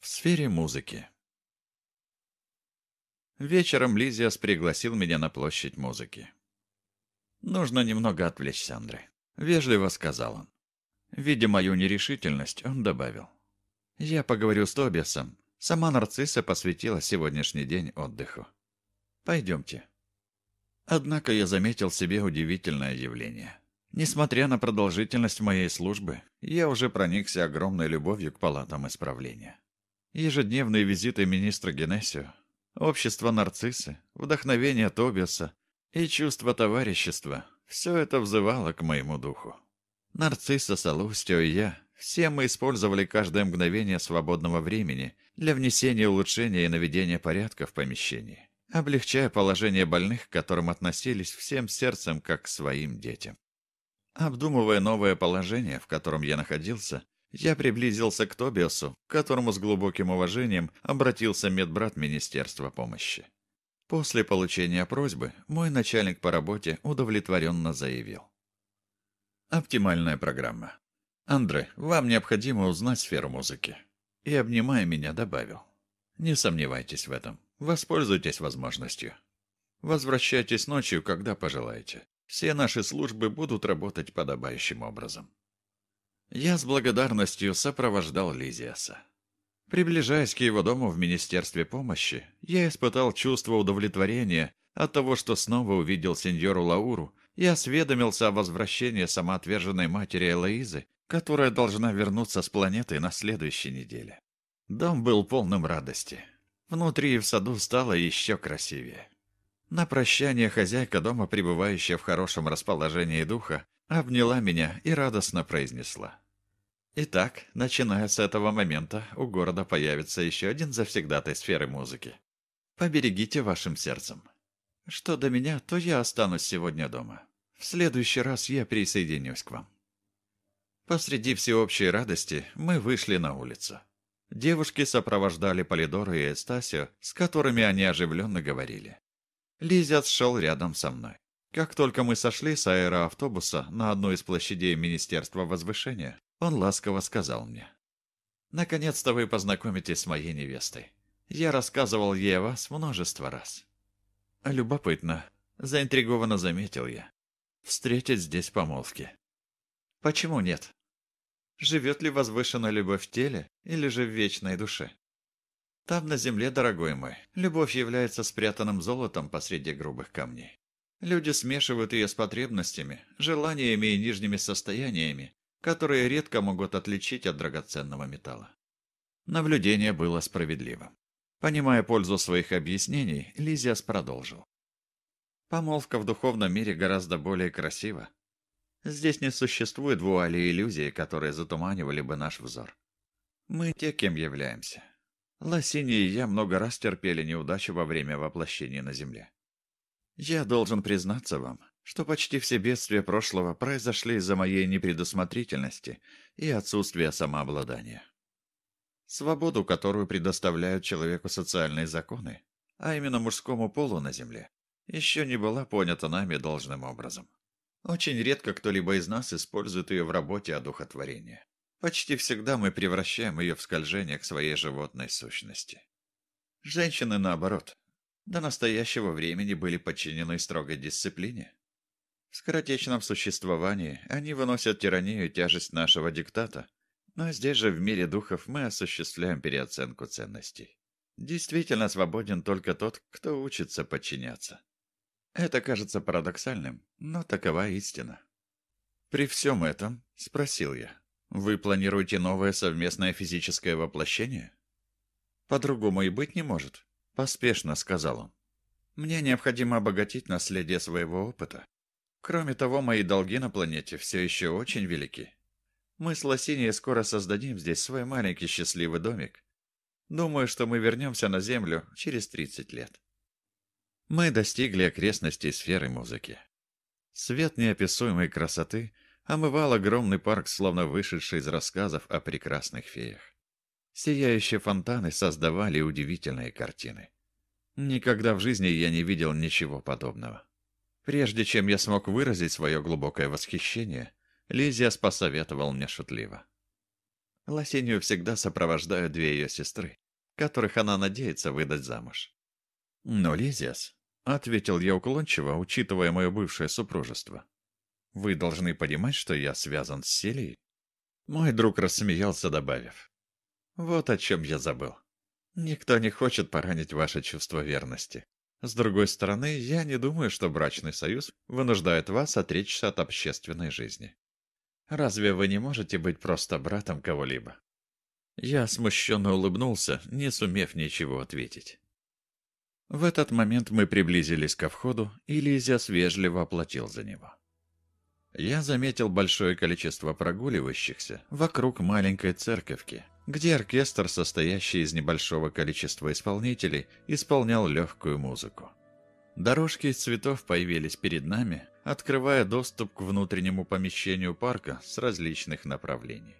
В сфере музыки. Вечером Лизиас пригласил меня на площадь музыки. «Нужно немного отвлечься, Андре», — вежливо сказал он. Видя мою нерешительность, он добавил. «Я поговорю с Тобиасом. Сама нарцисса посвятила сегодняшний день отдыху. Пойдемте». Однако я заметил себе удивительное явление. Несмотря на продолжительность моей службы, я уже проникся огромной любовью к палатам исправления. Ежедневные визиты министра Генесио, общество нарциссы, вдохновение Тобиаса и чувство товарищества – все это взывало к моему духу. Нарцисса, Салустио и я – все мы использовали каждое мгновение свободного времени для внесения улучшения и наведения порядка в помещении, облегчая положение больных, к которым относились всем сердцем, как к своим детям. Обдумывая новое положение, в котором я находился, я приблизился к Тобиасу, к которому с глубоким уважением обратился медбрат Министерства помощи. После получения просьбы мой начальник по работе удовлетворенно заявил. Оптимальная программа. Андре, вам необходимо узнать сферу музыки. И, обнимая меня, добавил. Не сомневайтесь в этом. Воспользуйтесь возможностью. Возвращайтесь ночью, когда пожелаете. Все наши службы будут работать подобающим образом. Я с благодарностью сопровождал Лизиаса. Приближаясь к его дому в Министерстве помощи, я испытал чувство удовлетворения от того, что снова увидел сеньору Лауру и осведомился о возвращении самоотверженной матери Элоизы, которая должна вернуться с планеты на следующей неделе. Дом был полным радости. Внутри и в саду стало еще красивее. На прощание хозяйка дома, пребывающая в хорошем расположении духа, обняла меня и радостно произнесла. Итак, начиная с этого момента, у города появится еще один завсегдатай сферы музыки. Поберегите вашим сердцем. Что до меня, то я останусь сегодня дома. В следующий раз я присоединюсь к вам. Посреди всеобщей радости мы вышли на улицу. Девушки сопровождали Полидору и Эстасио, с которыми они оживленно говорили. Лизят шел рядом со мной. Как только мы сошли с аэроавтобуса на одной из площадей Министерства возвышения, он ласково сказал мне. «Наконец-то вы познакомитесь с моей невестой. Я рассказывал ей о вас множество раз». «Любопытно», — заинтригованно заметил я. «Встретить здесь помолвки». «Почему нет? Живет ли возвышенная любовь в теле или же в вечной душе?» «Там, на земле, дорогой мой, любовь является спрятанным золотом посреди грубых камней. Люди смешивают ее с потребностями, желаниями и нижними состояниями, которые редко могут отличить от драгоценного металла. Наблюдение было справедливым. Понимая пользу своих объяснений, Лизиас продолжил. Помолвка в духовном мире гораздо более красива. Здесь не существует вуали иллюзии, которые затуманивали бы наш взор. Мы те, кем являемся. Лосини и я много раз терпели неудачу во время воплощения на Земле. Я должен признаться вам, что почти все бедствия прошлого произошли из-за моей непредусмотрительности и отсутствия самообладания. Свободу, которую предоставляют человеку социальные законы, а именно мужскому полу на Земле, еще не была понята нами должным образом. Очень редко кто-либо из нас использует ее в работе одухотворения. Почти всегда мы превращаем ее в скольжение к своей животной сущности. Женщины, наоборот, до настоящего времени были подчинены строгой дисциплине. В скоротечном существовании они выносят тиранию и тяжесть нашего диктата, но здесь же в мире духов мы осуществляем переоценку ценностей. Действительно свободен только тот, кто учится подчиняться. Это кажется парадоксальным, но такова истина. «При всем этом», — спросил я, — «вы планируете новое совместное физическое воплощение?» «По-другому и быть не может», Поспешно сказал он. Мне необходимо обогатить наследие своего опыта. Кроме того, мои долги на планете все еще очень велики. Мы с Лосинией скоро создадим здесь свой маленький счастливый домик. Думаю, что мы вернемся на Землю через 30 лет. Мы достигли окрестностей сферы музыки. Свет неописуемой красоты омывал огромный парк, словно вышедший из рассказов о прекрасных феях. Сияющие фонтаны создавали удивительные картины. Никогда в жизни я не видел ничего подобного. Прежде чем я смог выразить свое глубокое восхищение, Лизиас посоветовал мне шутливо. Лосинию всегда сопровождают две ее сестры, которых она надеется выдать замуж. «Но, Лизиас», — ответил я уклончиво, учитывая мое бывшее супружество, «вы должны понимать, что я связан с Селией». Мой друг рассмеялся, добавив, «Вот о чем я забыл. Никто не хочет поранить ваше чувство верности. С другой стороны, я не думаю, что брачный союз вынуждает вас отречься от общественной жизни. Разве вы не можете быть просто братом кого-либо? Я смущенно улыбнулся, не сумев ничего ответить. В этот момент мы приблизились ко входу, и Лизиас вежливо оплатил за него. Я заметил большое количество прогуливающихся вокруг маленькой церковки, где оркестр, состоящий из небольшого количества исполнителей, исполнял легкую музыку. Дорожки из цветов появились перед нами, открывая доступ к внутреннему помещению парка с различных направлений.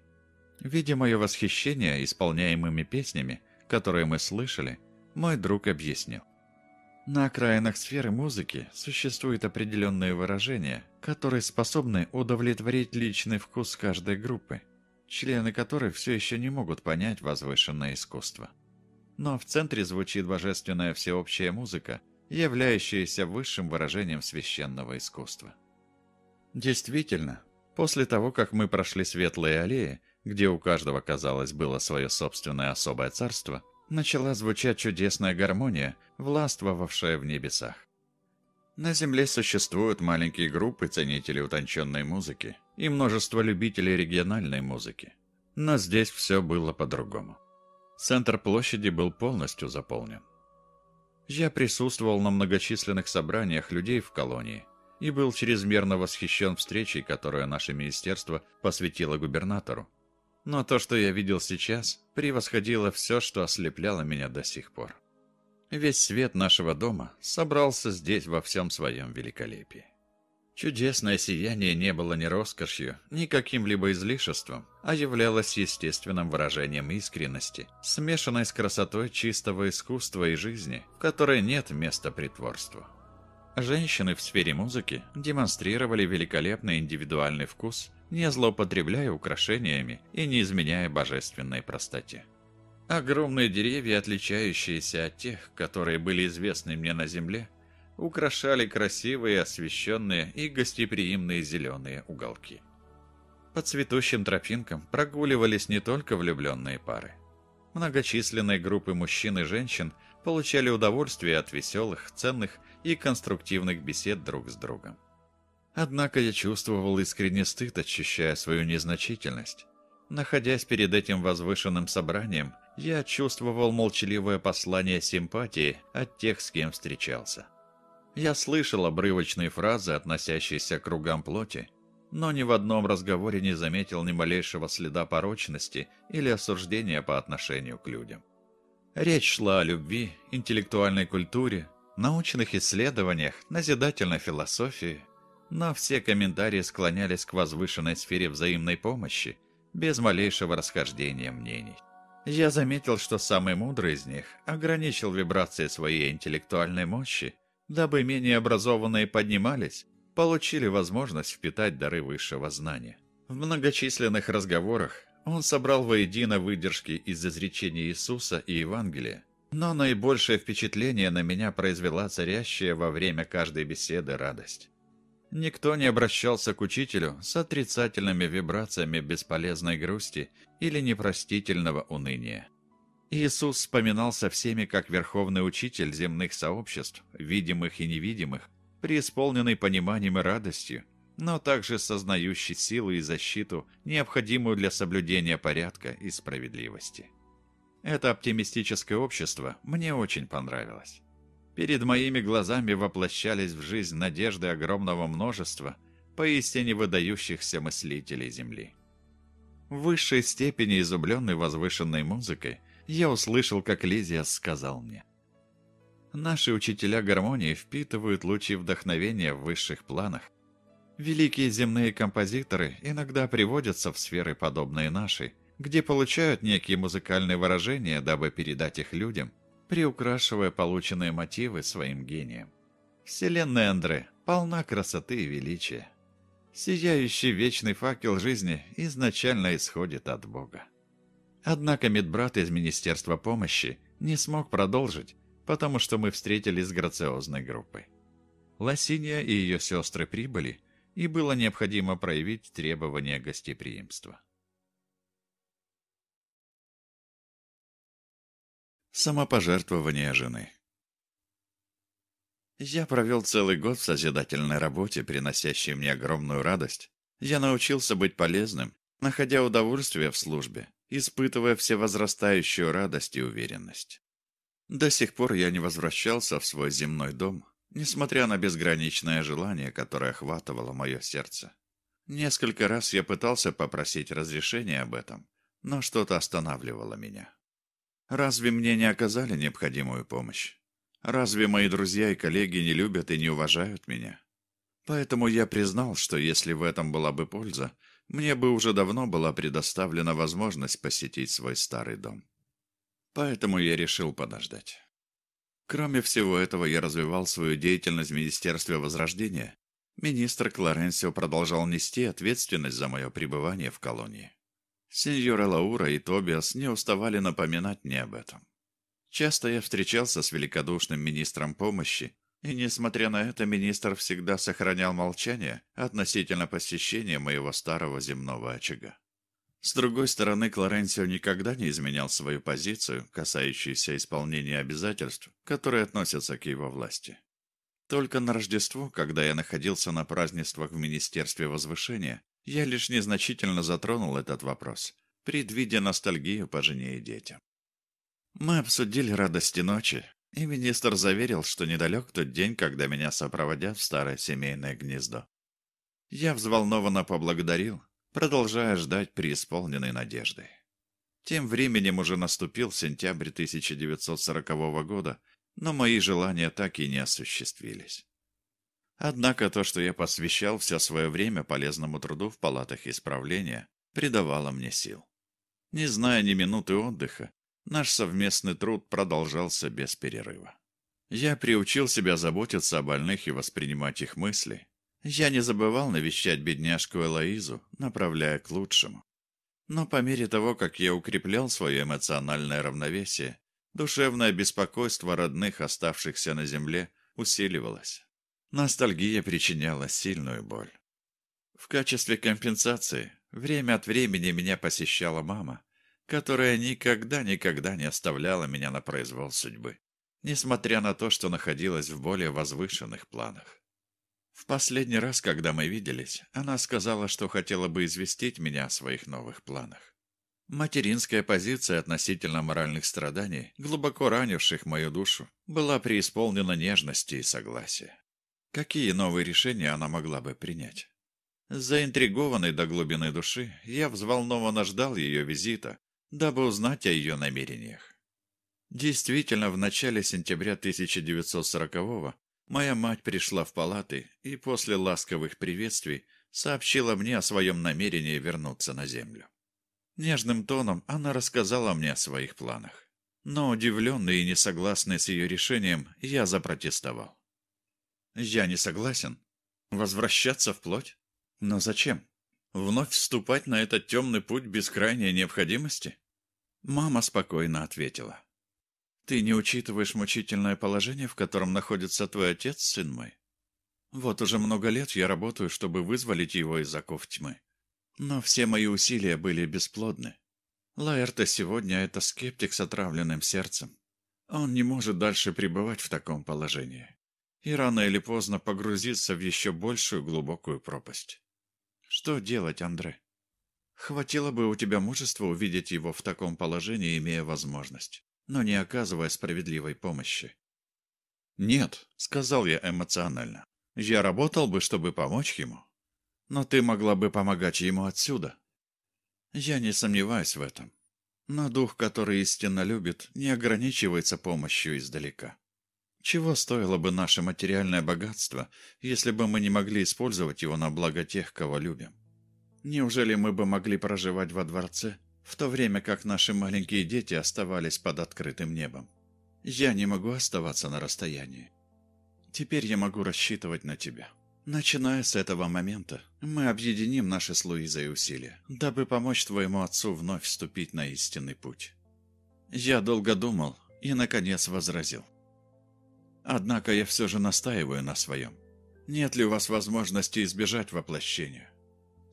Видя мое восхищение исполняемыми песнями, которые мы слышали, мой друг объяснил. На окраинах сферы музыки существуют определенные выражения, которые способны удовлетворить личный вкус каждой группы члены которой все еще не могут понять возвышенное искусство. Но в центре звучит божественная всеобщая музыка, являющаяся высшим выражением священного искусства. Действительно, после того, как мы прошли светлые аллеи, где у каждого, казалось, было свое собственное особое царство, начала звучать чудесная гармония, властвовавшая в небесах. На Земле существуют маленькие группы ценителей утонченной музыки и множество любителей региональной музыки. Но здесь все было по-другому. Центр площади был полностью заполнен. Я присутствовал на многочисленных собраниях людей в колонии и был чрезмерно восхищен встречей, которую наше министерство посвятило губернатору. Но то, что я видел сейчас, превосходило все, что ослепляло меня до сих пор. Весь свет нашего дома собрался здесь во всем своем великолепии. Чудесное сияние не было ни роскошью, ни каким-либо излишеством, а являлось естественным выражением искренности, смешанной с красотой чистого искусства и жизни, в которой нет места притворству. Женщины в сфере музыки демонстрировали великолепный индивидуальный вкус, не злоупотребляя украшениями и не изменяя божественной простоте. Огромные деревья, отличающиеся от тех, которые были известны мне на земле, украшали красивые, освещенные и гостеприимные зеленые уголки. По цветущим тропинкам прогуливались не только влюбленные пары. Многочисленные группы мужчин и женщин получали удовольствие от веселых, ценных и конструктивных бесед друг с другом. Однако я чувствовал искренний стыд, ощущая свою незначительность. Находясь перед этим возвышенным собранием, я чувствовал молчаливое послание симпатии от тех, с кем встречался. Я слышал обрывочные фразы, относящиеся к кругам плоти, но ни в одном разговоре не заметил ни малейшего следа порочности или осуждения по отношению к людям. Речь шла о любви, интеллектуальной культуре, научных исследованиях, назидательной философии, но все комментарии склонялись к возвышенной сфере взаимной помощи, без малейшего расхождения мнений. Я заметил, что самый мудрый из них ограничил вибрации своей интеллектуальной мощи, дабы менее образованные поднимались, получили возможность впитать дары высшего знания. В многочисленных разговорах он собрал воедино выдержки из изречений Иисуса и Евангелия, но наибольшее впечатление на меня произвела царящая во время каждой беседы радость. Никто не обращался к учителю с отрицательными вибрациями бесполезной грусти или непростительного уныния. Иисус вспоминался всеми как верховный учитель земных сообществ, видимых и невидимых, преисполненный пониманием и радостью, но также сознающий силу и защиту, необходимую для соблюдения порядка и справедливости. Это оптимистическое общество мне очень понравилось. Перед моими глазами воплощались в жизнь надежды огромного множества поистине выдающихся мыслителей Земли. В высшей степени изумленный возвышенной музыкой, я услышал, как Лизиас сказал мне. Наши учителя гармонии впитывают лучи вдохновения в высших планах. Великие земные композиторы иногда приводятся в сферы, подобные нашей, где получают некие музыкальные выражения, дабы передать их людям, приукрашивая полученные мотивы своим гением. Вселенная Андре полна красоты и величия. Сияющий вечный факел жизни изначально исходит от Бога. Однако медбрат из Министерства помощи не смог продолжить, потому что мы встретились с грациозной группой. Лосинья и ее сестры прибыли, и было необходимо проявить требования гостеприимства. Самопожертвование жены Я провел целый год в созидательной работе, приносящей мне огромную радость. Я научился быть полезным, находя удовольствие в службе, испытывая всевозрастающую радость и уверенность. До сих пор я не возвращался в свой земной дом, несмотря на безграничное желание, которое охватывало мое сердце. Несколько раз я пытался попросить разрешения об этом, но что-то останавливало меня. Разве мне не оказали необходимую помощь? Разве мои друзья и коллеги не любят и не уважают меня? Поэтому я признал, что если в этом была бы польза, мне бы уже давно была предоставлена возможность посетить свой старый дом. Поэтому я решил подождать. Кроме всего этого, я развивал свою деятельность в Министерстве Возрождения. Министр Клоренсио продолжал нести ответственность за мое пребывание в колонии. Сеньора Лаура и Тобиас не уставали напоминать мне об этом. Часто я встречался с великодушным министром помощи, и, несмотря на это, министр всегда сохранял молчание относительно посещения моего старого земного очага. С другой стороны, Клоренсио никогда не изменял свою позицию, касающуюся исполнения обязательств, которые относятся к его власти. Только на Рождество, когда я находился на празднествах в Министерстве Возвышения, я лишь незначительно затронул этот вопрос, предвидя ностальгию по жене и детям. Мы обсудили радости ночи, и министр заверил, что недалек тот день, когда меня сопроводят в старое семейное гнездо. Я взволнованно поблагодарил, продолжая ждать преисполненной надежды. Тем временем уже наступил сентябрь 1940 года, но мои желания так и не осуществились. Однако то, что я посвящал все свое время полезному труду в палатах исправления, придавало мне сил. Не зная ни минуты отдыха, Наш совместный труд продолжался без перерыва. Я приучил себя заботиться о больных и воспринимать их мысли. Я не забывал навещать бедняжку Элоизу, направляя к лучшему. Но по мере того, как я укреплял свое эмоциональное равновесие, душевное беспокойство родных, оставшихся на земле, усиливалось. Ностальгия причиняла сильную боль. В качестве компенсации время от времени меня посещала мама, которая никогда-никогда не оставляла меня на произвол судьбы, несмотря на то, что находилась в более возвышенных планах. В последний раз, когда мы виделись, она сказала, что хотела бы известить меня о своих новых планах. Материнская позиция относительно моральных страданий, глубоко ранивших мою душу, была преисполнена нежности и согласия. Какие новые решения она могла бы принять? Заинтригованный до глубины души, я взволнованно ждал ее визита, дабы узнать о ее намерениях. Действительно, в начале сентября 1940-го моя мать пришла в палаты и после ласковых приветствий сообщила мне о своем намерении вернуться на землю. Нежным тоном она рассказала мне о своих планах. Но удивленный и несогласный с ее решением, я запротестовал. «Я не согласен. Возвращаться в плоть? Но зачем?» Вновь вступать на этот темный путь без крайней необходимости? Мама спокойно ответила. Ты не учитываешь мучительное положение, в котором находится твой отец, сын мой? Вот уже много лет я работаю, чтобы вызволить его из оков тьмы. Но все мои усилия были бесплодны. Лаэрта сегодня — это скептик с отравленным сердцем. Он не может дальше пребывать в таком положении. И рано или поздно погрузиться в еще большую глубокую пропасть. Что делать, Андре? Хватило бы у тебя мужества увидеть его в таком положении, имея возможность, но не оказывая справедливой помощи. «Нет», — сказал я эмоционально. «Я работал бы, чтобы помочь ему. Но ты могла бы помогать ему отсюда». «Я не сомневаюсь в этом. Но дух, который истинно любит, не ограничивается помощью издалека. Чего стоило бы наше материальное богатство, если бы мы не могли использовать его на благо тех, кого любим? Неужели мы бы могли проживать во дворце, в то время как наши маленькие дети оставались под открытым небом? Я не могу оставаться на расстоянии. Теперь я могу рассчитывать на тебя. Начиная с этого момента, мы объединим наши с Луизой усилия, дабы помочь твоему отцу вновь вступить на истинный путь. Я долго думал и, наконец, возразил. Однако я все же настаиваю на своем. Нет ли у вас возможности избежать воплощения?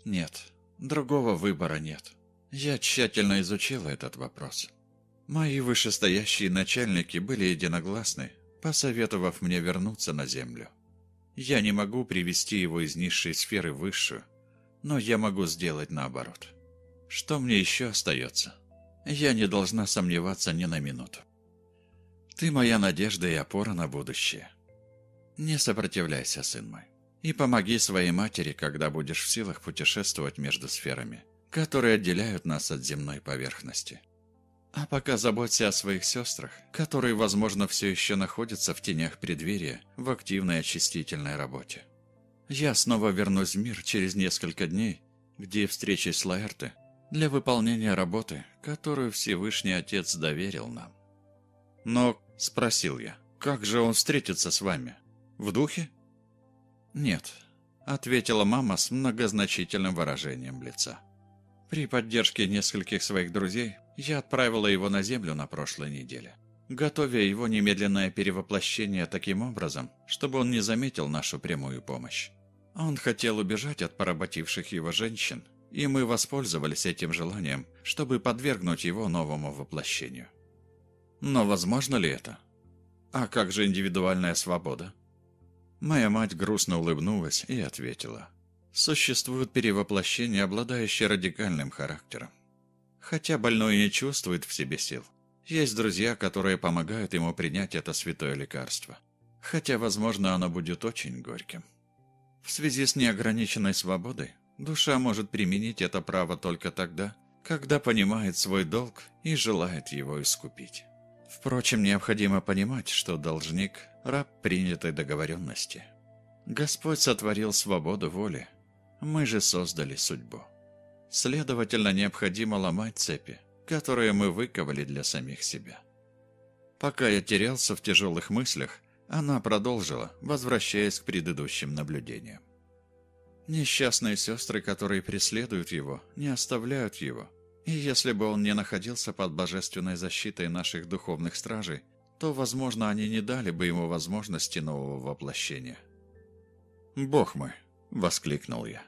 Нет, другого выбора нет. Я тщательно изучил этот вопрос. Мои вышестоящие начальники были единогласны, посоветовав мне вернуться на Землю. Я не могу привести его из низшей сферы в высшую, но я могу сделать наоборот. Что мне еще остается? Я не должна сомневаться ни на минуту. Ты моя надежда и опора на будущее. Не сопротивляйся, сын мой, и помоги своей матери, когда будешь в силах путешествовать между сферами, которые отделяют нас от земной поверхности. А пока заботься о своих сестрах, которые, возможно, все еще находятся в тенях преддверия в активной очистительной работе. Я снова вернусь в мир через несколько дней, где встречусь с Лаэрте для выполнения работы, которую Всевышний Отец доверил нам. Но, спросил я, как же он встретится с вами? В духе? Нет, ответила мама с многозначительным выражением лица. При поддержке нескольких своих друзей я отправила его на землю на прошлой неделе, готовя его немедленное перевоплощение таким образом, чтобы он не заметил нашу прямую помощь. Он хотел убежать от поработивших его женщин, и мы воспользовались этим желанием, чтобы подвергнуть его новому воплощению. Но возможно ли это? А как же индивидуальная свобода? Моя мать грустно улыбнулась и ответила. Существуют перевоплощения, обладающие радикальным характером. Хотя больной не чувствует в себе сил. Есть друзья, которые помогают ему принять это святое лекарство. Хотя, возможно, оно будет очень горьким. В связи с неограниченной свободой, душа может применить это право только тогда, когда понимает свой долг и желает его искупить. Впрочем, необходимо понимать, что должник – раб принятой договоренности. Господь сотворил свободу воли, мы же создали судьбу. Следовательно, необходимо ломать цепи, которые мы выковали для самих себя. Пока я терялся в тяжелых мыслях, она продолжила, возвращаясь к предыдущим наблюдениям. Несчастные сестры, которые преследуют его, не оставляют его. Если бы он не находился под божественной защитой наших духовных стражей, то, возможно, они не дали бы ему возможности нового воплощения. «Бог мой!» — воскликнул я.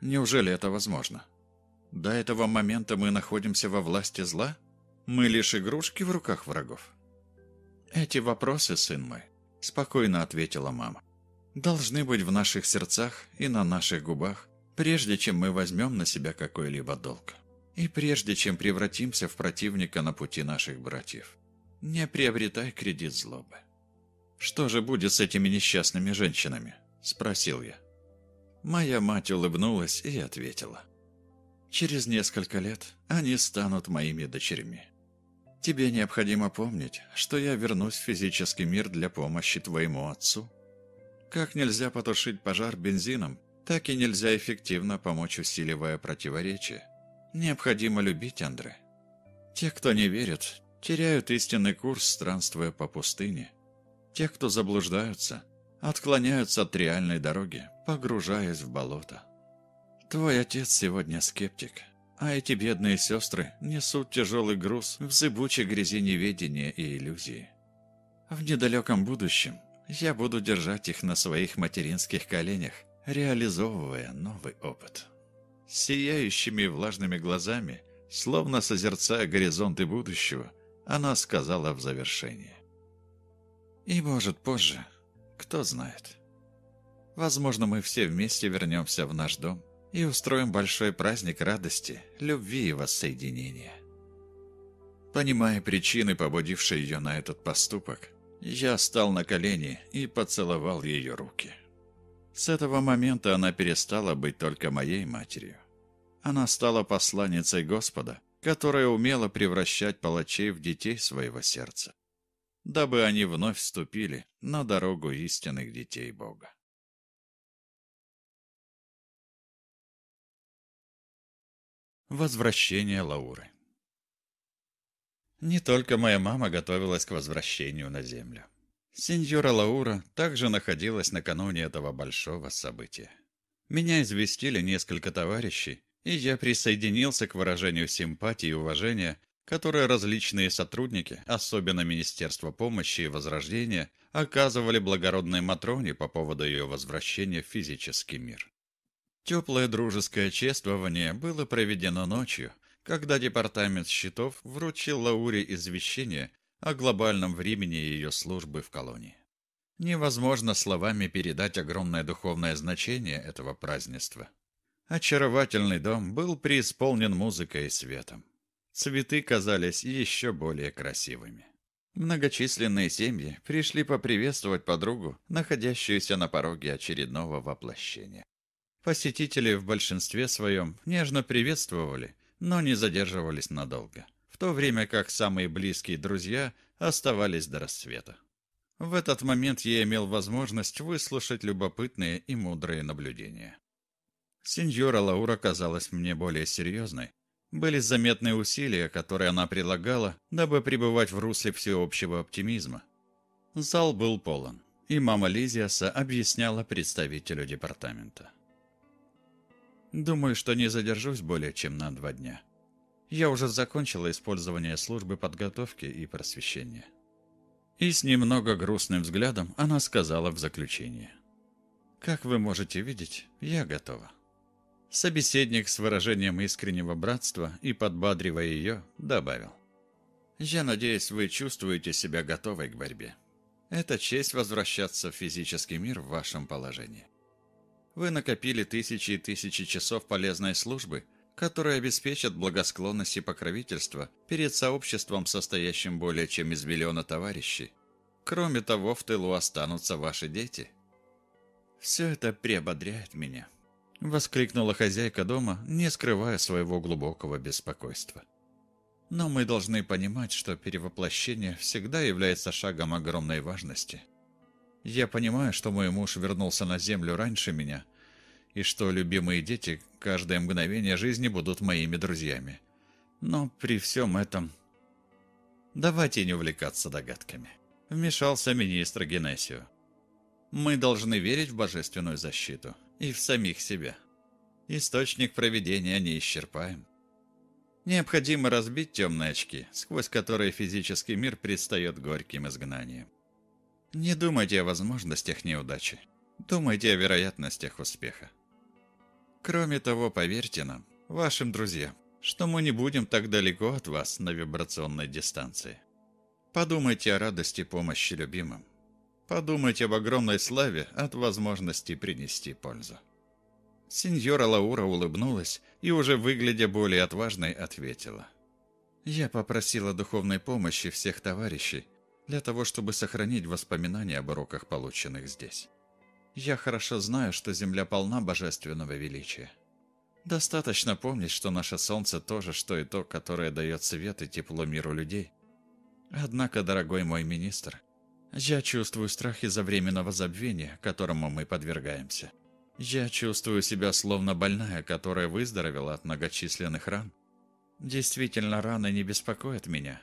«Неужели это возможно?» До этого момента мы находимся во власти зла? Мы лишь игрушки в руках врагов? Эти вопросы, сын мой, спокойно ответила мама, должны быть в наших сердцах и на наших губах, прежде чем мы возьмем на себя какой-либо долг. И прежде чем превратимся в противника на пути наших братьев. Не приобретай кредит злобы. «Что же будет с этими несчастными женщинами?» – спросил я. Моя мать улыбнулась и ответила. Через несколько лет они станут моими дочерьми. Тебе необходимо помнить, что я вернусь в физический мир для помощи твоему отцу. Как нельзя потушить пожар бензином, так и нельзя эффективно помочь, усиливая противоречие. Необходимо любить Андре. Те, кто не верит, теряют истинный курс, странствуя по пустыне. Те, кто заблуждаются, отклоняются от реальной дороги, погружаясь в болото. Твой отец сегодня скептик, а эти бедные сестры несут тяжелый груз в зыбучей грязи неведения и иллюзии. В недалеком будущем я буду держать их на своих материнских коленях, реализовывая новый опыт. Сияющими влажными глазами, словно созерцая горизонты будущего, она сказала в завершении. И может позже, кто знает. Возможно, мы все вместе вернемся в наш дом, и устроим большой праздник радости, любви и воссоединения. Понимая причины, побудившие ее на этот поступок, я стал на колени и поцеловал ее руки. С этого момента она перестала быть только моей матерью. Она стала посланницей Господа, которая умела превращать палачей в детей своего сердца, дабы они вновь вступили на дорогу истинных детей Бога. Возвращение Лауры Не только моя мама готовилась к возвращению на землю. Сеньора Лаура также находилась накануне этого большого события. Меня известили несколько товарищей, и я присоединился к выражению симпатии и уважения, которое различные сотрудники, особенно Министерство помощи и Возрождения, оказывали благородной Матроне по поводу ее возвращения в физический мир. Теплое дружеское чествование было проведено ночью, когда Департамент счетов вручил Лауре извещение о глобальном времени ее службы в колонии. Невозможно словами передать огромное духовное значение этого празднества. Очаровательный дом был преисполнен музыкой и светом. Цветы казались еще более красивыми. Многочисленные семьи пришли поприветствовать подругу, находящуюся на пороге очередного воплощения. Посетители в большинстве своем нежно приветствовали, но не задерживались надолго, то время как самые близкие друзья оставались до рассвета. В этот момент я имел возможность выслушать любопытные и мудрые наблюдения. Сеньора Лаура казалась мне более серьезной. Были заметные усилия, которые она прилагала, дабы пребывать в русле всеобщего оптимизма. Зал был полон, и мама Лизиаса объясняла представителю департамента. «Думаю, что не задержусь более чем на два дня. Я уже закончила использование службы подготовки и просвещения». И с немного грустным взглядом она сказала в заключение. «Как вы можете видеть, я готова». Собеседник с выражением искреннего братства и подбадривая ее, добавил. «Я надеюсь, вы чувствуете себя готовой к борьбе. Это честь возвращаться в физический мир в вашем положении. Вы накопили тысячи и тысячи часов полезной службы, которые обеспечат благосклонность и покровительство перед сообществом, состоящим более чем из миллиона товарищей. Кроме того, в тылу останутся ваши дети. Все это приободряет меня». — воскликнула хозяйка дома, не скрывая своего глубокого беспокойства. «Но мы должны понимать, что перевоплощение всегда является шагом огромной важности. Я понимаю, что мой муж вернулся на землю раньше меня, и что любимые дети каждое мгновение жизни будут моими друзьями. Но при всем этом... Давайте не увлекаться догадками. Вмешался министр Генесио. Мы должны верить в божественную защиту и в самих себя. Источник проведения не исчерпаем. Необходимо разбить темные очки, сквозь которые физический мир предстает горьким изгнанием. Не думайте о возможностях неудачи. Думайте о вероятностях успеха. Кроме того, поверьте нам, вашим друзьям, что мы не будем так далеко от вас на вибрационной дистанции. Подумайте о радости помощи любимым. Подумайте об огромной славе от возможности принести пользу. Сеньора Лаура улыбнулась и, уже выглядя более отважной, ответила. «Я попросила духовной помощи всех товарищей для того, чтобы сохранить воспоминания об уроках, полученных здесь. Я хорошо знаю, что Земля полна божественного величия. Достаточно помнить, что наше Солнце тоже, что и то, которое дает свет и тепло миру людей. Однако, дорогой мой министр, я чувствую страх из-за временного забвения, которому мы подвергаемся. Я чувствую себя словно больная, которая выздоровела от многочисленных ран. Действительно, раны не беспокоят меня,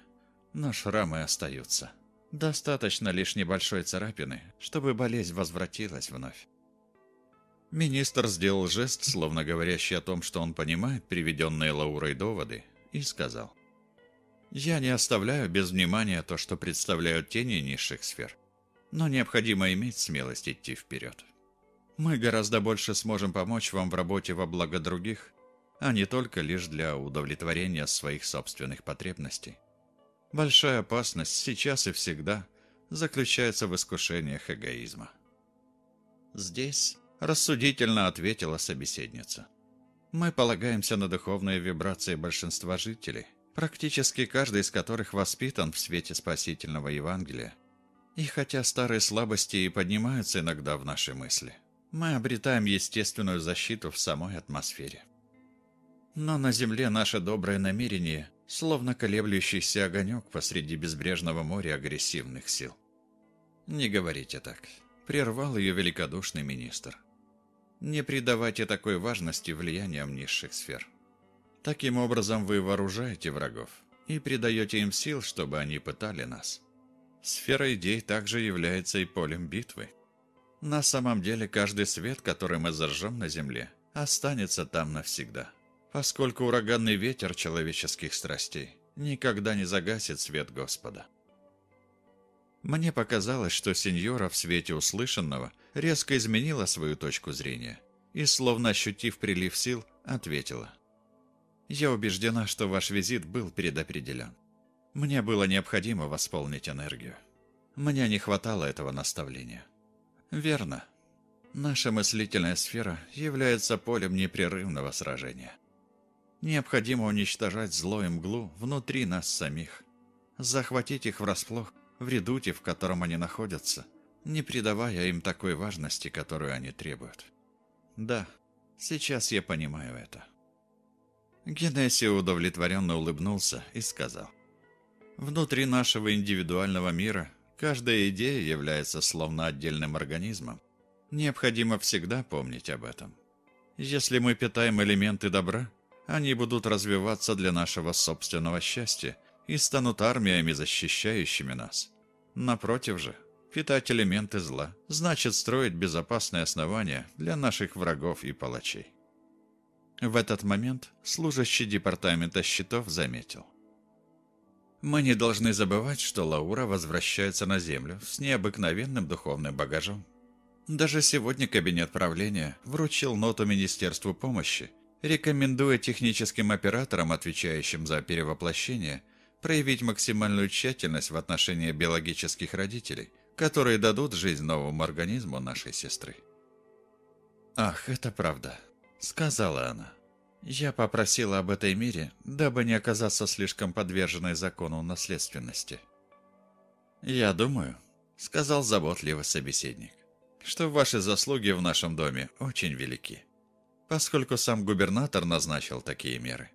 но шрамы остаются. Достаточно лишь небольшой царапины, чтобы болезнь возвратилась вновь. Министр сделал жест, словно говорящий о том, что он понимает приведенные Лаурой доводы, и сказал. Я не оставляю без внимания то, что представляют тени низших сфер. Но необходимо иметь смелость идти вперед. Мы гораздо больше сможем помочь вам в работе во благо других, а не только лишь для удовлетворения своих собственных потребностей. Большая опасность сейчас и всегда заключается в искушениях эгоизма. Здесь рассудительно ответила собеседница. Мы полагаемся на духовные вибрации большинства жителей – практически каждый из которых воспитан в свете спасительного Евангелия. И хотя старые слабости и поднимаются иногда в наши мысли, мы обретаем естественную защиту в самой атмосфере. Но на Земле наше доброе намерение, словно колеблющийся огонек посреди безбрежного моря агрессивных сил. «Не говорите так», — прервал ее великодушный министр. «Не придавайте такой важности влияниям низших сфер». Таким образом вы вооружаете врагов и придаете им сил, чтобы они пытали нас. Сфера идей также является и полем битвы. На самом деле, каждый свет, который мы зажжем на Земле, останется там навсегда, поскольку ураганный ветер человеческих страстей никогда не загасит свет Господа. Мне показалось, что сеньора в свете услышанного резко изменила свою точку зрения и, словно ощутив прилив сил, ответила. «Я убеждена, что ваш визит был предопределен. Мне было необходимо восполнить энергию. Мне не хватало этого наставления». «Верно. Наша мыслительная сфера является полем непрерывного сражения. Необходимо уничтожать зло и мглу внутри нас самих, захватить их врасплох в редуте, в котором они находятся, не придавая им такой важности, которую они требуют. Да, сейчас я понимаю это. Генесио удовлетворенно улыбнулся и сказал. Внутри нашего индивидуального мира каждая идея является словно отдельным организмом. Необходимо всегда помнить об этом. Если мы питаем элементы добра, они будут развиваться для нашего собственного счастья и станут армиями, защищающими нас. Напротив же, питать элементы зла значит строить безопасные основания для наших врагов и палачей. В этот момент служащий департамента счетов заметил. Мы не должны забывать, что Лаура возвращается на Землю с необыкновенным духовным багажом. Даже сегодня кабинет правления вручил ноту Министерству помощи, рекомендуя техническим операторам, отвечающим за перевоплощение, проявить максимальную тщательность в отношении биологических родителей, которые дадут жизнь новому организму нашей сестры. «Ах, это правда», — сказала она. «Я попросила об этой мере, дабы не оказаться слишком подверженной закону наследственности». «Я думаю», — сказал заботливый собеседник, «что ваши заслуги в нашем доме очень велики, поскольку сам губернатор назначил такие меры.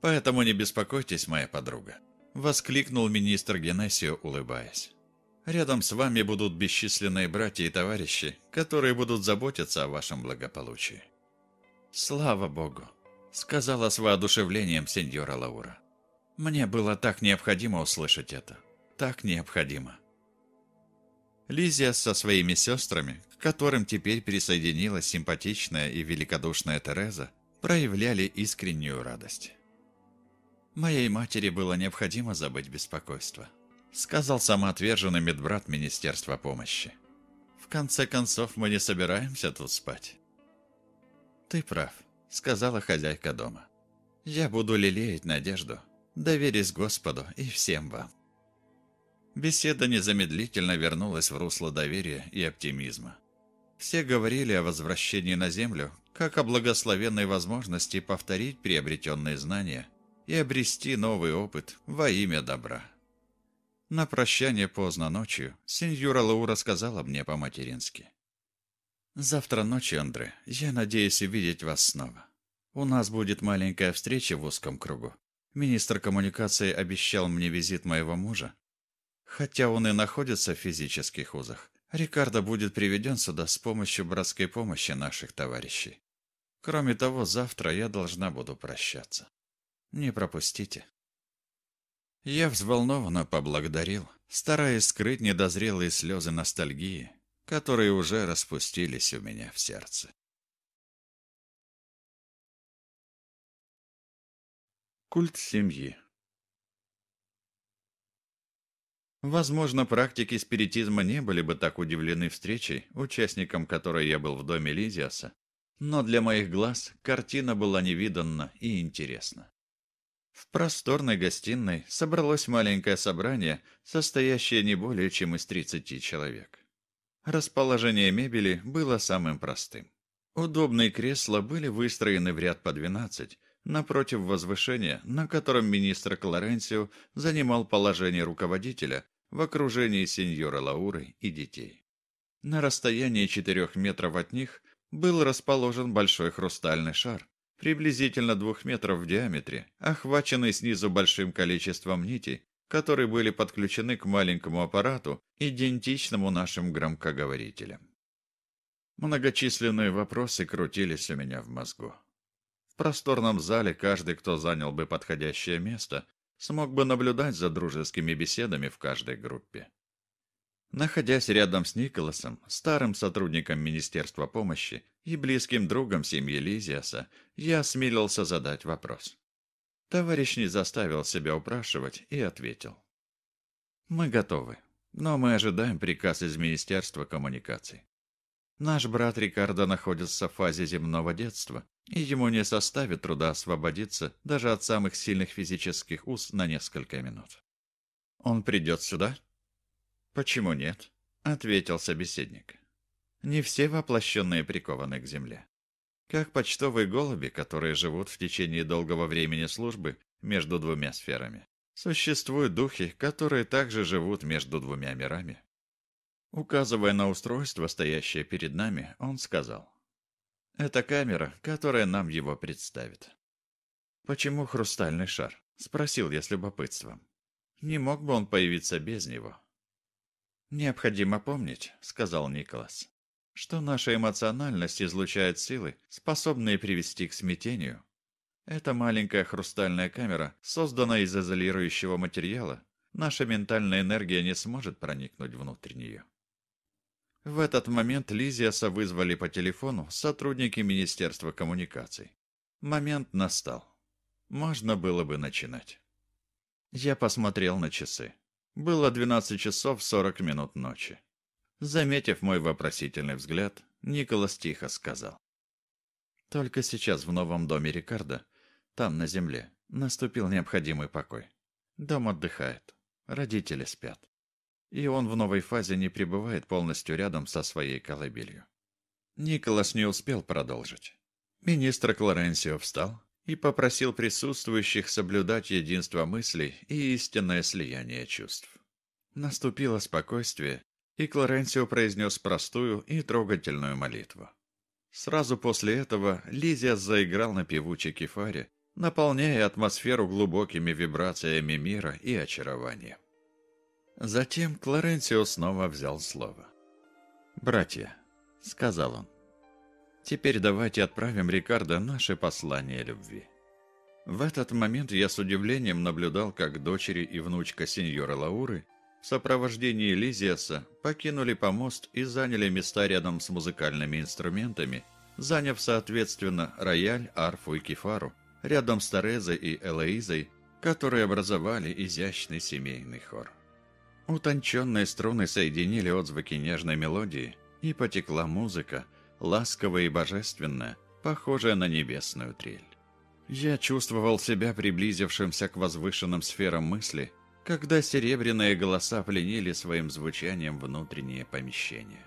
«Поэтому не беспокойтесь, моя подруга», — воскликнул министр Генесио, улыбаясь. «Рядом с вами будут бесчисленные братья и товарищи, которые будут заботиться о вашем благополучии». «Слава Богу», — сказала с воодушевлением сеньора Лаура. «Мне было так необходимо услышать это. Так необходимо». Лизия со своими сестрами, к которым теперь присоединилась симпатичная и великодушная Тереза, проявляли искреннюю радость. Моей матери было необходимо забыть беспокойство, сказал самоотверженный медбрат Министерства помощи. В конце концов, мы не собираемся тут спать. Ты прав, сказала хозяйка дома. Я буду лелеять надежду, доверясь Господу и всем вам. Беседа незамедлительно вернулась в русло доверия и оптимизма. Все говорили о возвращении на Землю, как о благословенной возможности повторить приобретенные знания – и обрести новый опыт во имя добра. На прощание поздно ночью сеньора Лаура сказала мне по-матерински. «Завтра ночью, Андре, я надеюсь увидеть вас снова. У нас будет маленькая встреча в узком кругу. Министр коммуникации обещал мне визит моего мужа. Хотя он и находится в физических узах, Рикардо будет приведен сюда с помощью братской помощи наших товарищей. Кроме того, завтра я должна буду прощаться. Не пропустите. Я взволнованно поблагодарил, стараясь скрыть недозрелые слезы ностальгии, которые уже распустились у меня в сердце. Культ семьи Возможно, практики спиритизма не были бы так удивлены встречей, участником которой я был в доме Лизиаса, но для моих глаз картина была невиданна и интересна. В просторной гостиной собралось маленькое собрание, состоящее не более чем из 30 человек. Расположение мебели было самым простым. Удобные кресла были выстроены в ряд по 12, напротив возвышения, на котором министр Клоренсио занимал положение руководителя в окружении сеньора Лауры и детей. На расстоянии четырех метров от них был расположен большой хрустальный шар, приблизительно двух метров в диаметре, охваченный снизу большим количеством нитей, которые были подключены к маленькому аппарату, идентичному нашим громкоговорителям. Многочисленные вопросы крутились у меня в мозгу. Просторном зале каждый, кто занял бы подходящее место, смог бы наблюдать за дружескими беседами в каждой группе. Находясь рядом с Николасом, старым сотрудником Министерства помощи и близким другом семьи Лизиаса, я осмелился задать вопрос. Товарищ не заставил себя упрашивать и ответил. «Мы готовы, но мы ожидаем приказ из Министерства коммуникаций. Наш брат Рикардо находится в фазе земного детства, и ему не составит труда освободиться даже от самых сильных физических уз на несколько минут. Он придет сюда?» «Почему нет?» — ответил собеседник. «Не все воплощенные прикованы к земле. Как почтовые голуби, которые живут в течение долгого времени службы между двумя сферами. Существуют духи, которые также живут между двумя мирами». Указывая на устройство, стоящее перед нами, он сказал. «Это камера, которая нам его представит». «Почему хрустальный шар?» — спросил я с любопытством. «Не мог бы он появиться без него?» «Необходимо помнить», — сказал Николас, «что наша эмоциональность излучает силы, способные привести к смятению. Эта маленькая хрустальная камера создана из изолирующего материала. Наша ментальная энергия не сможет проникнуть внутрь нее». В этот момент Лизиаса вызвали по телефону сотрудники Министерства коммуникаций. Момент настал. Можно было бы начинать. Я посмотрел на часы. Было 12 часов 40 минут ночи. Заметив мой вопросительный взгляд, Николас тихо сказал. Только сейчас в новом доме Рикардо, там, на земле, наступил необходимый покой. Дом отдыхает, родители спят. И он в новой фазе не пребывает полностью рядом со своей колыбелью. Николас не успел продолжить. Министр Клоренсио встал, и попросил присутствующих соблюдать единство мыслей и истинное слияние чувств. Наступило спокойствие, и Клоренсио произнес простую и трогательную молитву. Сразу после этого Лизия заиграл на певучей кефаре, наполняя атмосферу глубокими вибрациями мира и очарования. Затем Клоренсио снова взял слово. «Братья», — сказал он, Теперь давайте отправим Рикардо наше послание любви. В этот момент я с удивлением наблюдал, как дочери и внучка сеньора Лауры в сопровождении Лизиаса покинули помост и заняли места рядом с музыкальными инструментами, заняв соответственно рояль, арфу и кефару, рядом с Терезой и Элоизой, которые образовали изящный семейный хор. Утонченные струны соединили отзвуки нежной мелодии, и потекла музыка – ласковая и божественная, похожая на небесную трель. Я чувствовал себя приблизившимся к возвышенным сферам мысли, когда серебряные голоса пленили своим звучанием внутреннее помещение.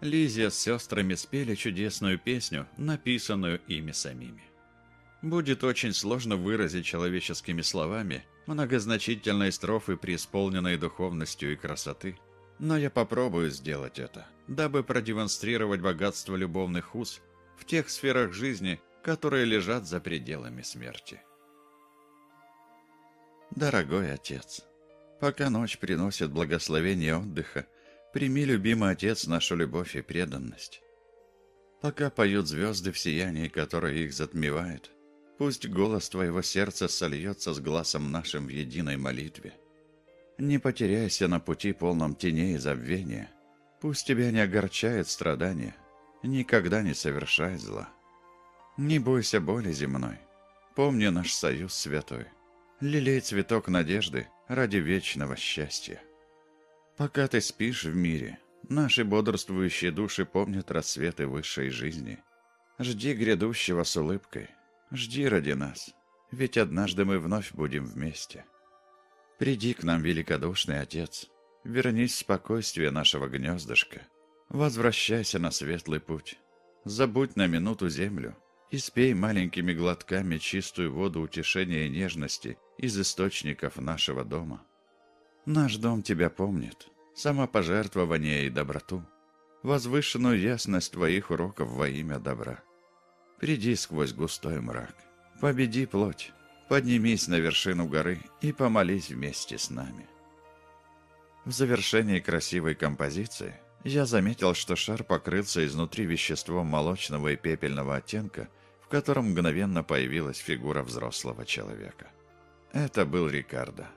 Лизия с сестрами спели чудесную песню, написанную ими самими. Будет очень сложно выразить человеческими словами многозначительные строфы, преисполненные духовностью и красоты – но я попробую сделать это, дабы продемонстрировать богатство любовных уз в тех сферах жизни, которые лежат за пределами смерти. Дорогой отец, пока ночь приносит благословение отдыха, прими, любимый отец, нашу любовь и преданность. Пока поют звезды в сиянии, которое их затмевает, пусть голос твоего сердца сольется с глазом нашим в единой молитве. Не потеряйся на пути полном теней и забвения. Пусть тебя не огорчает страдания. Никогда не совершай зла. Не бойся боли земной. Помни наш союз святой. Лелей цветок надежды ради вечного счастья. Пока ты спишь в мире, наши бодрствующие души помнят рассветы высшей жизни. Жди грядущего с улыбкой. Жди ради нас, ведь однажды мы вновь будем вместе. Приди к нам, великодушный Отец, вернись в спокойствие нашего гнездышка, возвращайся на светлый путь, забудь на минуту землю и спей маленькими глотками чистую воду утешения и нежности из источников нашего дома. Наш дом тебя помнит, самопожертвование и доброту, возвышенную ясность твоих уроков во имя добра. Приди сквозь густой мрак, победи плоть, Поднимись на вершину горы и помолись вместе с нами. В завершении красивой композиции я заметил, что шар покрылся изнутри веществом молочного и пепельного оттенка, в котором мгновенно появилась фигура взрослого человека. Это был Рикардо.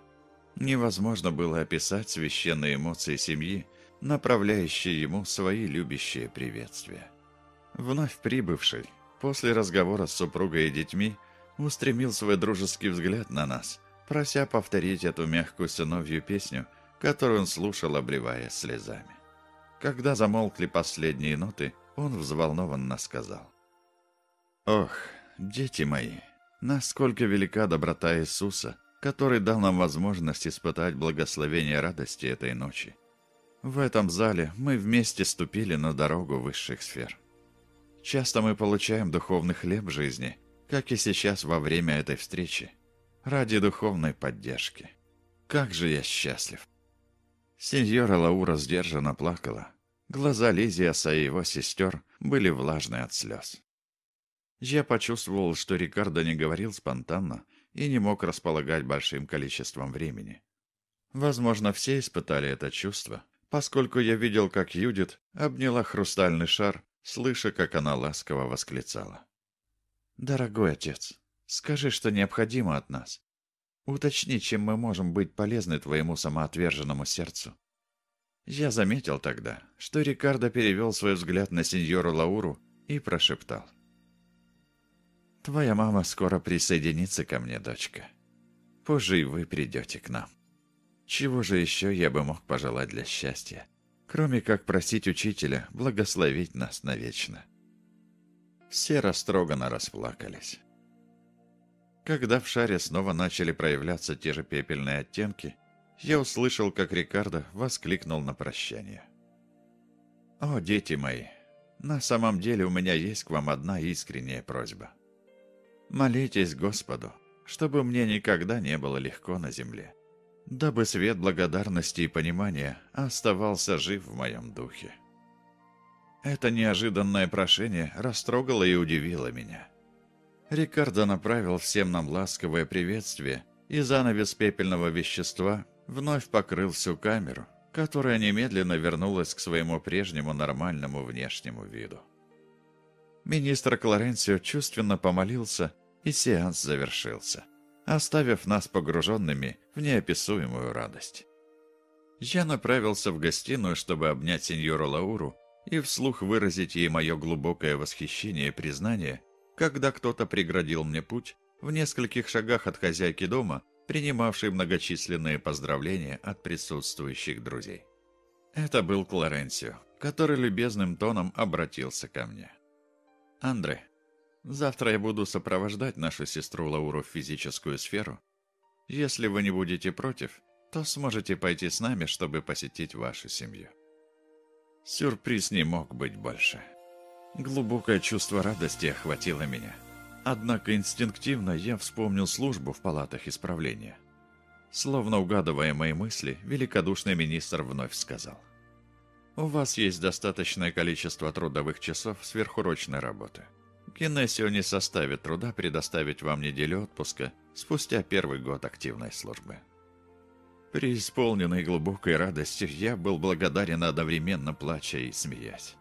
Невозможно было описать священные эмоции семьи, направляющие ему свои любящие приветствия. Вновь прибывший, после разговора с супругой и детьми, устремил свой дружеский взгляд на нас, прося повторить эту мягкую сыновью песню, которую он слушал, обливая слезами. Когда замолкли последние ноты, он взволнованно сказал. «Ох, дети мои, насколько велика доброта Иисуса, который дал нам возможность испытать благословение радости этой ночи. В этом зале мы вместе ступили на дорогу высших сфер. Часто мы получаем духовный хлеб жизни, как и сейчас во время этой встречи, ради духовной поддержки. Как же я счастлив! Сеньора Лаура сдержанно плакала. Глаза Лизиаса и его сестер были влажны от слез. Я почувствовал, что Рикардо не говорил спонтанно и не мог располагать большим количеством времени. Возможно, все испытали это чувство, поскольку я видел, как Юдит обняла хрустальный шар, слыша, как она ласково восклицала. «Дорогой отец, скажи, что необходимо от нас. Уточни, чем мы можем быть полезны твоему самоотверженному сердцу». Я заметил тогда, что Рикардо перевел свой взгляд на сеньору Лауру и прошептал. «Твоя мама скоро присоединится ко мне, дочка. Позже и вы придете к нам. Чего же еще я бы мог пожелать для счастья, кроме как просить учителя благословить нас навечно?» Все растроганно расплакались. Когда в шаре снова начали проявляться те же пепельные оттенки, я услышал, как Рикардо воскликнул на прощание. «О, дети мои, на самом деле у меня есть к вам одна искренняя просьба. Молитесь Господу, чтобы мне никогда не было легко на земле, дабы свет благодарности и понимания оставался жив в моем духе». Это неожиданное прошение растрогало и удивило меня – Рикардо направил всем нам ласковое приветствие, и занавес пепельного вещества вновь покрыл всю камеру, которая немедленно вернулась к своему прежнему нормальному внешнему виду. Министр Клоренцио чувственно помолился, и сеанс завершился, оставив нас погруженными в неописуемую радость. Я направился в гостиную, чтобы обнять сеньору Лауру и вслух выразить ей мое глубокое восхищение и признание – когда кто-то преградил мне путь в нескольких шагах от хозяйки дома, принимавшей многочисленные поздравления от присутствующих друзей. Это был Клоренсио, который любезным тоном обратился ко мне. «Андре, завтра я буду сопровождать нашу сестру Лауру в физическую сферу. Если вы не будете против, то сможете пойти с нами, чтобы посетить вашу семью». Сюрприз не мог быть больше. Глубокое чувство радости охватило меня. Однако инстинктивно я вспомнил службу в палатах исправления. Словно угадывая мои мысли, великодушный министр вновь сказал. «У вас есть достаточное количество трудовых часов сверхурочной работы. Генесио не составит труда предоставить вам неделю отпуска спустя первый год активной службы». При исполненной глубокой радости я был благодарен одновременно плача и смеясь.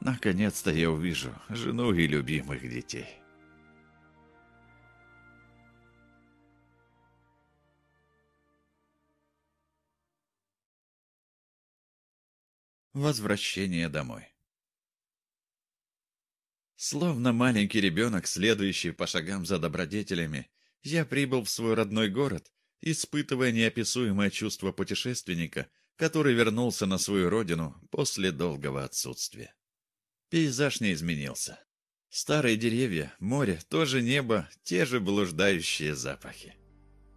Наконец-то я увижу жену и любимых детей. Возвращение домой. Словно маленький ребенок, следующий по шагам за добродетелями, я прибыл в свой родной город, испытывая неописуемое чувство путешественника, который вернулся на свою родину после долгого отсутствия. Пейзаж не изменился. Старые деревья, море, тоже небо, те же блуждающие запахи.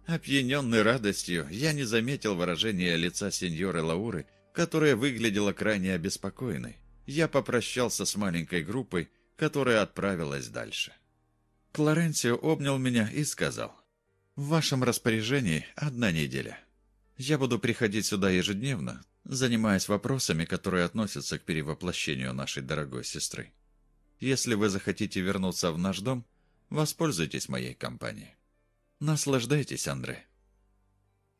Опьяненный радостью, я не заметил выражения лица сеньоры Лауры, которая выглядела крайне обеспокоенной. Я попрощался с маленькой группой, которая отправилась дальше. Клоренцио обнял меня и сказал, «В вашем распоряжении одна неделя. Я буду приходить сюда ежедневно, занимаясь вопросами, которые относятся к перевоплощению нашей дорогой сестры. Если вы захотите вернуться в наш дом, воспользуйтесь моей компанией. Наслаждайтесь, Андре.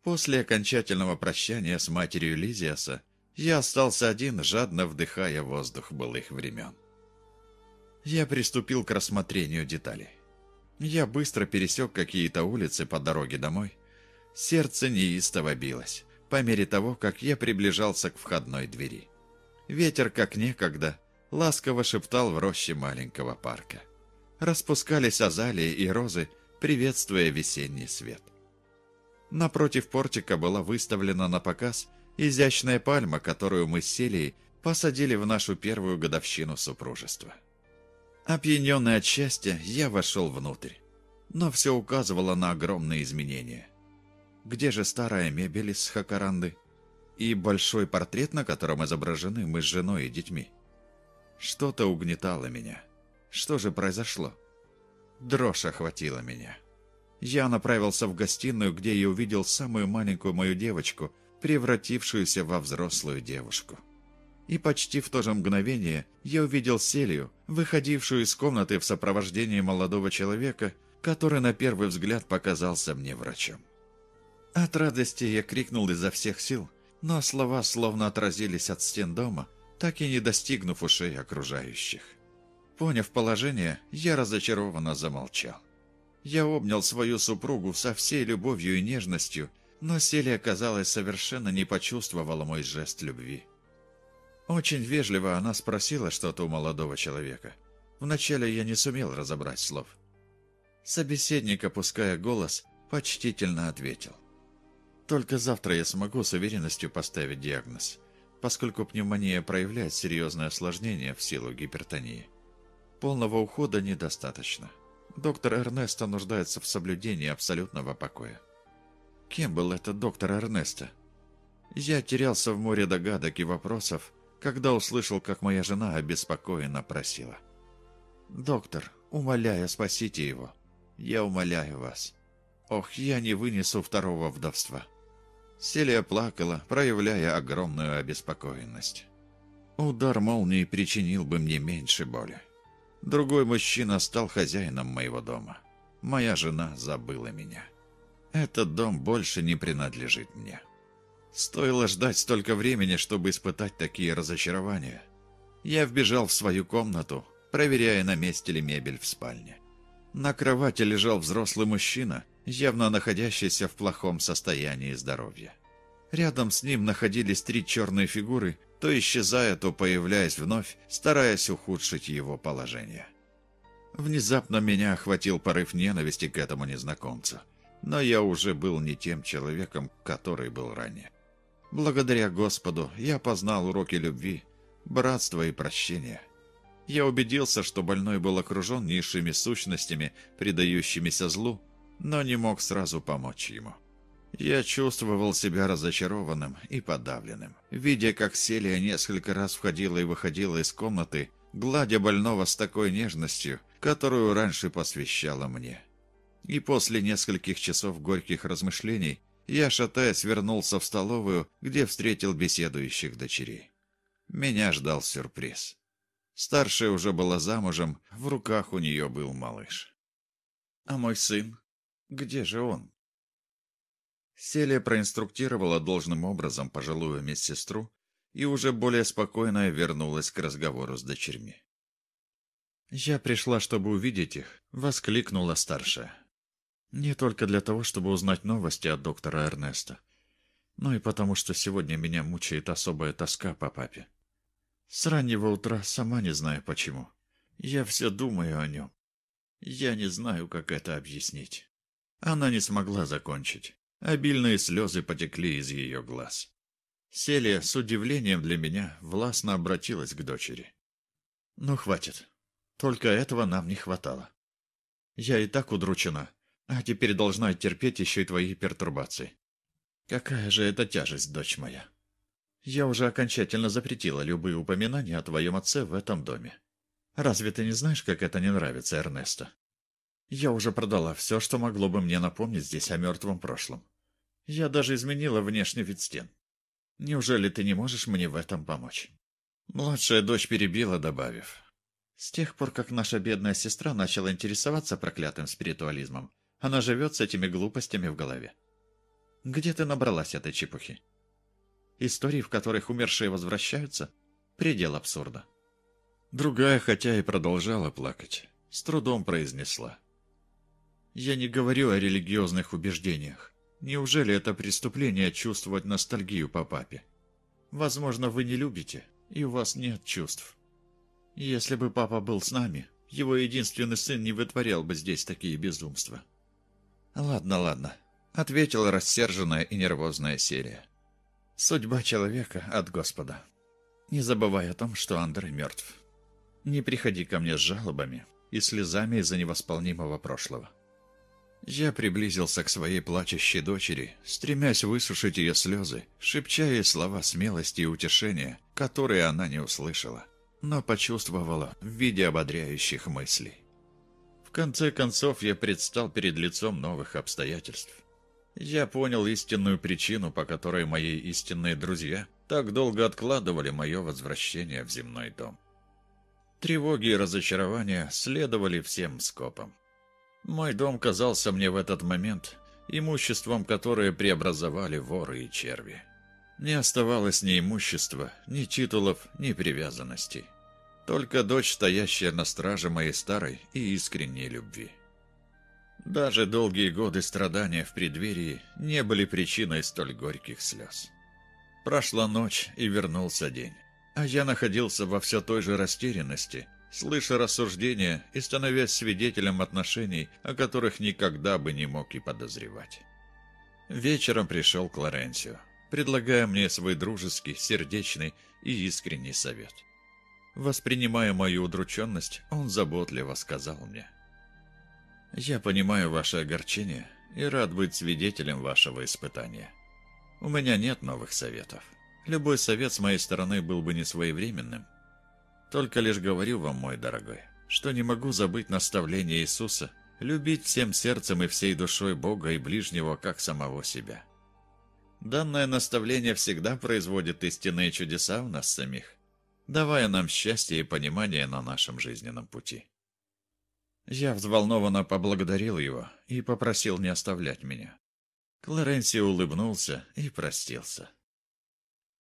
После окончательного прощания с матерью Лизиаса я остался один, жадно вдыхая воздух былых времен. Я приступил к рассмотрению деталей. Я быстро пересек какие-то улицы по дороге домой. Сердце неистово билось, по мере того, как я приближался к входной двери. Ветер, как некогда, ласково шептал в роще маленького парка. Распускались азалии и розы, приветствуя весенний свет. Напротив портика была выставлена на показ изящная пальма, которую мы с Селией посадили в нашу первую годовщину супружества. Опьяненный от счастья, я вошел внутрь. Но все указывало на огромные изменения. Где же старая мебель из хакаранды? И большой портрет, на котором изображены мы с женой и детьми? Что-то угнетало меня. Что же произошло? Дрожь охватила меня. Я направился в гостиную, где я увидел самую маленькую мою девочку, превратившуюся во взрослую девушку. И почти в то же мгновение я увидел Селию, выходившую из комнаты в сопровождении молодого человека, который на первый взгляд показался мне врачом. От радости я крикнул изо всех сил, но слова словно отразились от стен дома, так и не достигнув ушей окружающих. Поняв положение, я разочарованно замолчал. Я обнял свою супругу со всей любовью и нежностью, но Селия, казалось, совершенно не почувствовала мой жест любви. Очень вежливо она спросила что-то у молодого человека. Вначале я не сумел разобрать слов. Собеседник, опуская голос, почтительно ответил. «Только завтра я смогу с уверенностью поставить диагноз, поскольку пневмония проявляет серьезное осложнение в силу гипертонии. Полного ухода недостаточно. Доктор Эрнесто нуждается в соблюдении абсолютного покоя». Кем был этот доктор Эрнесто? Я терялся в море догадок и вопросов, когда услышал, как моя жена обеспокоенно просила. «Доктор, умоляю, спасите его. Я умоляю вас. Ох, я не вынесу второго вдовства». Селия плакала, проявляя огромную обеспокоенность. Удар молнии причинил бы мне меньше боли. Другой мужчина стал хозяином моего дома. Моя жена забыла меня. Этот дом больше не принадлежит мне. Стоило ждать столько времени, чтобы испытать такие разочарования. Я вбежал в свою комнату, проверяя, на месте ли мебель в спальне. На кровати лежал взрослый мужчина, явно находящийся в плохом состоянии здоровья. Рядом с ним находились три черные фигуры, то исчезая, то появляясь вновь, стараясь ухудшить его положение. Внезапно меня охватил порыв ненависти к этому незнакомцу, но я уже был не тем человеком, который был ранее. Благодаря Господу я познал уроки любви, братства и прощения. Я убедился, что больной был окружен низшими сущностями, предающимися злу, но не мог сразу помочь ему. Я чувствовал себя разочарованным и подавленным, видя, как Селия несколько раз входила и выходила из комнаты, гладя больного с такой нежностью, которую раньше посвящала мне. И после нескольких часов горьких размышлений я, шатаясь, вернулся в столовую, где встретил беседующих дочерей. Меня ждал сюрприз. Старшая уже была замужем, в руках у нее был малыш. «А мой сын? Где же он?» Селия проинструктировала должным образом пожилую медсестру и уже более спокойно вернулась к разговору с дочерьми. «Я пришла, чтобы увидеть их», — воскликнула старшая. Не только для того, чтобы узнать новости от доктора Эрнеста, но и потому, что сегодня меня мучает особая тоска по папе. С раннего утра, сама не знаю почему, я все думаю о нем. Я не знаю, как это объяснить. Она не смогла закончить. Обильные слезы потекли из ее глаз. Селия с удивлением для меня властно обратилась к дочери. «Ну, хватит. Только этого нам не хватало. Я и так удручена, а теперь должна терпеть еще и твои пертурбации. Какая же это тяжесть, дочь моя. Я уже окончательно запретила любые упоминания о твоем отце в этом доме. Разве ты не знаешь, как это не нравится Эрнесто? Я уже продала все, что могло бы мне напомнить здесь о мертвом прошлом. Я даже изменила внешний вид стен. Неужели ты не можешь мне в этом помочь?» Младшая дочь перебила, добавив. «С тех пор, как наша бедная сестра начала интересоваться проклятым спиритуализмом, она живет с этими глупостями в голове. Где ты набралась этой чепухи? Истории, в которых умершие возвращаются? Предел абсурда. Другая, хотя и продолжала плакать, с трудом произнесла. Я не говорю о религиозных убеждениях. Неужели это преступление чувствовать ностальгию по папе? Возможно, вы не любите, и у вас нет чувств. Если бы папа был с нами, его единственный сын не вытворял бы здесь такие безумства. Ладно, ладно, ответила рассерженная и нервозная серия. Судьба человека от Господа. Не забывай о том, что Андрей мертв. Не приходи ко мне с жалобами и слезами из-за невосполнимого прошлого. Я приблизился к своей плачущей дочери, стремясь высушить ее слезы, шепча ей слова смелости и утешения, которые она не услышала, но почувствовала в виде ободряющих мыслей. Конце концов, я предстал перед лицом новых обстоятельств. Я понял истинную причину, по которой мои истинные друзья так долго откладывали мое возвращение в земной дом. Тревоги и разочарования следовали всем скопом. Мой дом казался мне в этот момент имуществом, которое преобразовали воры и черви. Не оставалось ни имущества, ни титулов, ни привязанностей. Только дочь, стоящая на страже моей старой и искренней любви. Даже долгие годы страдания в преддверии не были причиной столь горьких слез. Прошла ночь и вернулся день, а я находился во все той же растерянности, слыша рассуждения и становясь свидетелем отношений, о которых никогда бы не мог и подозревать. Вечером пришел Клоренсио, предлагая мне свой дружеский, сердечный и искренний совет. Воспринимая мою удрученность, он заботливо сказал мне – я понимаю ваше огорчение и рад быть свидетелем вашего испытания. У меня нет новых советов. Любой совет с моей стороны был бы не своевременным. Только лишь говорю вам, мой дорогой, что не могу забыть наставление Иисуса любить всем сердцем и всей душой Бога и ближнего, как самого себя. Данное наставление всегда производит истинные чудеса в нас самих, давая нам счастье и понимание на нашем жизненном пути. Я взволнованно поблагодарил его и попросил не оставлять меня. Клоренси улыбнулся и простился.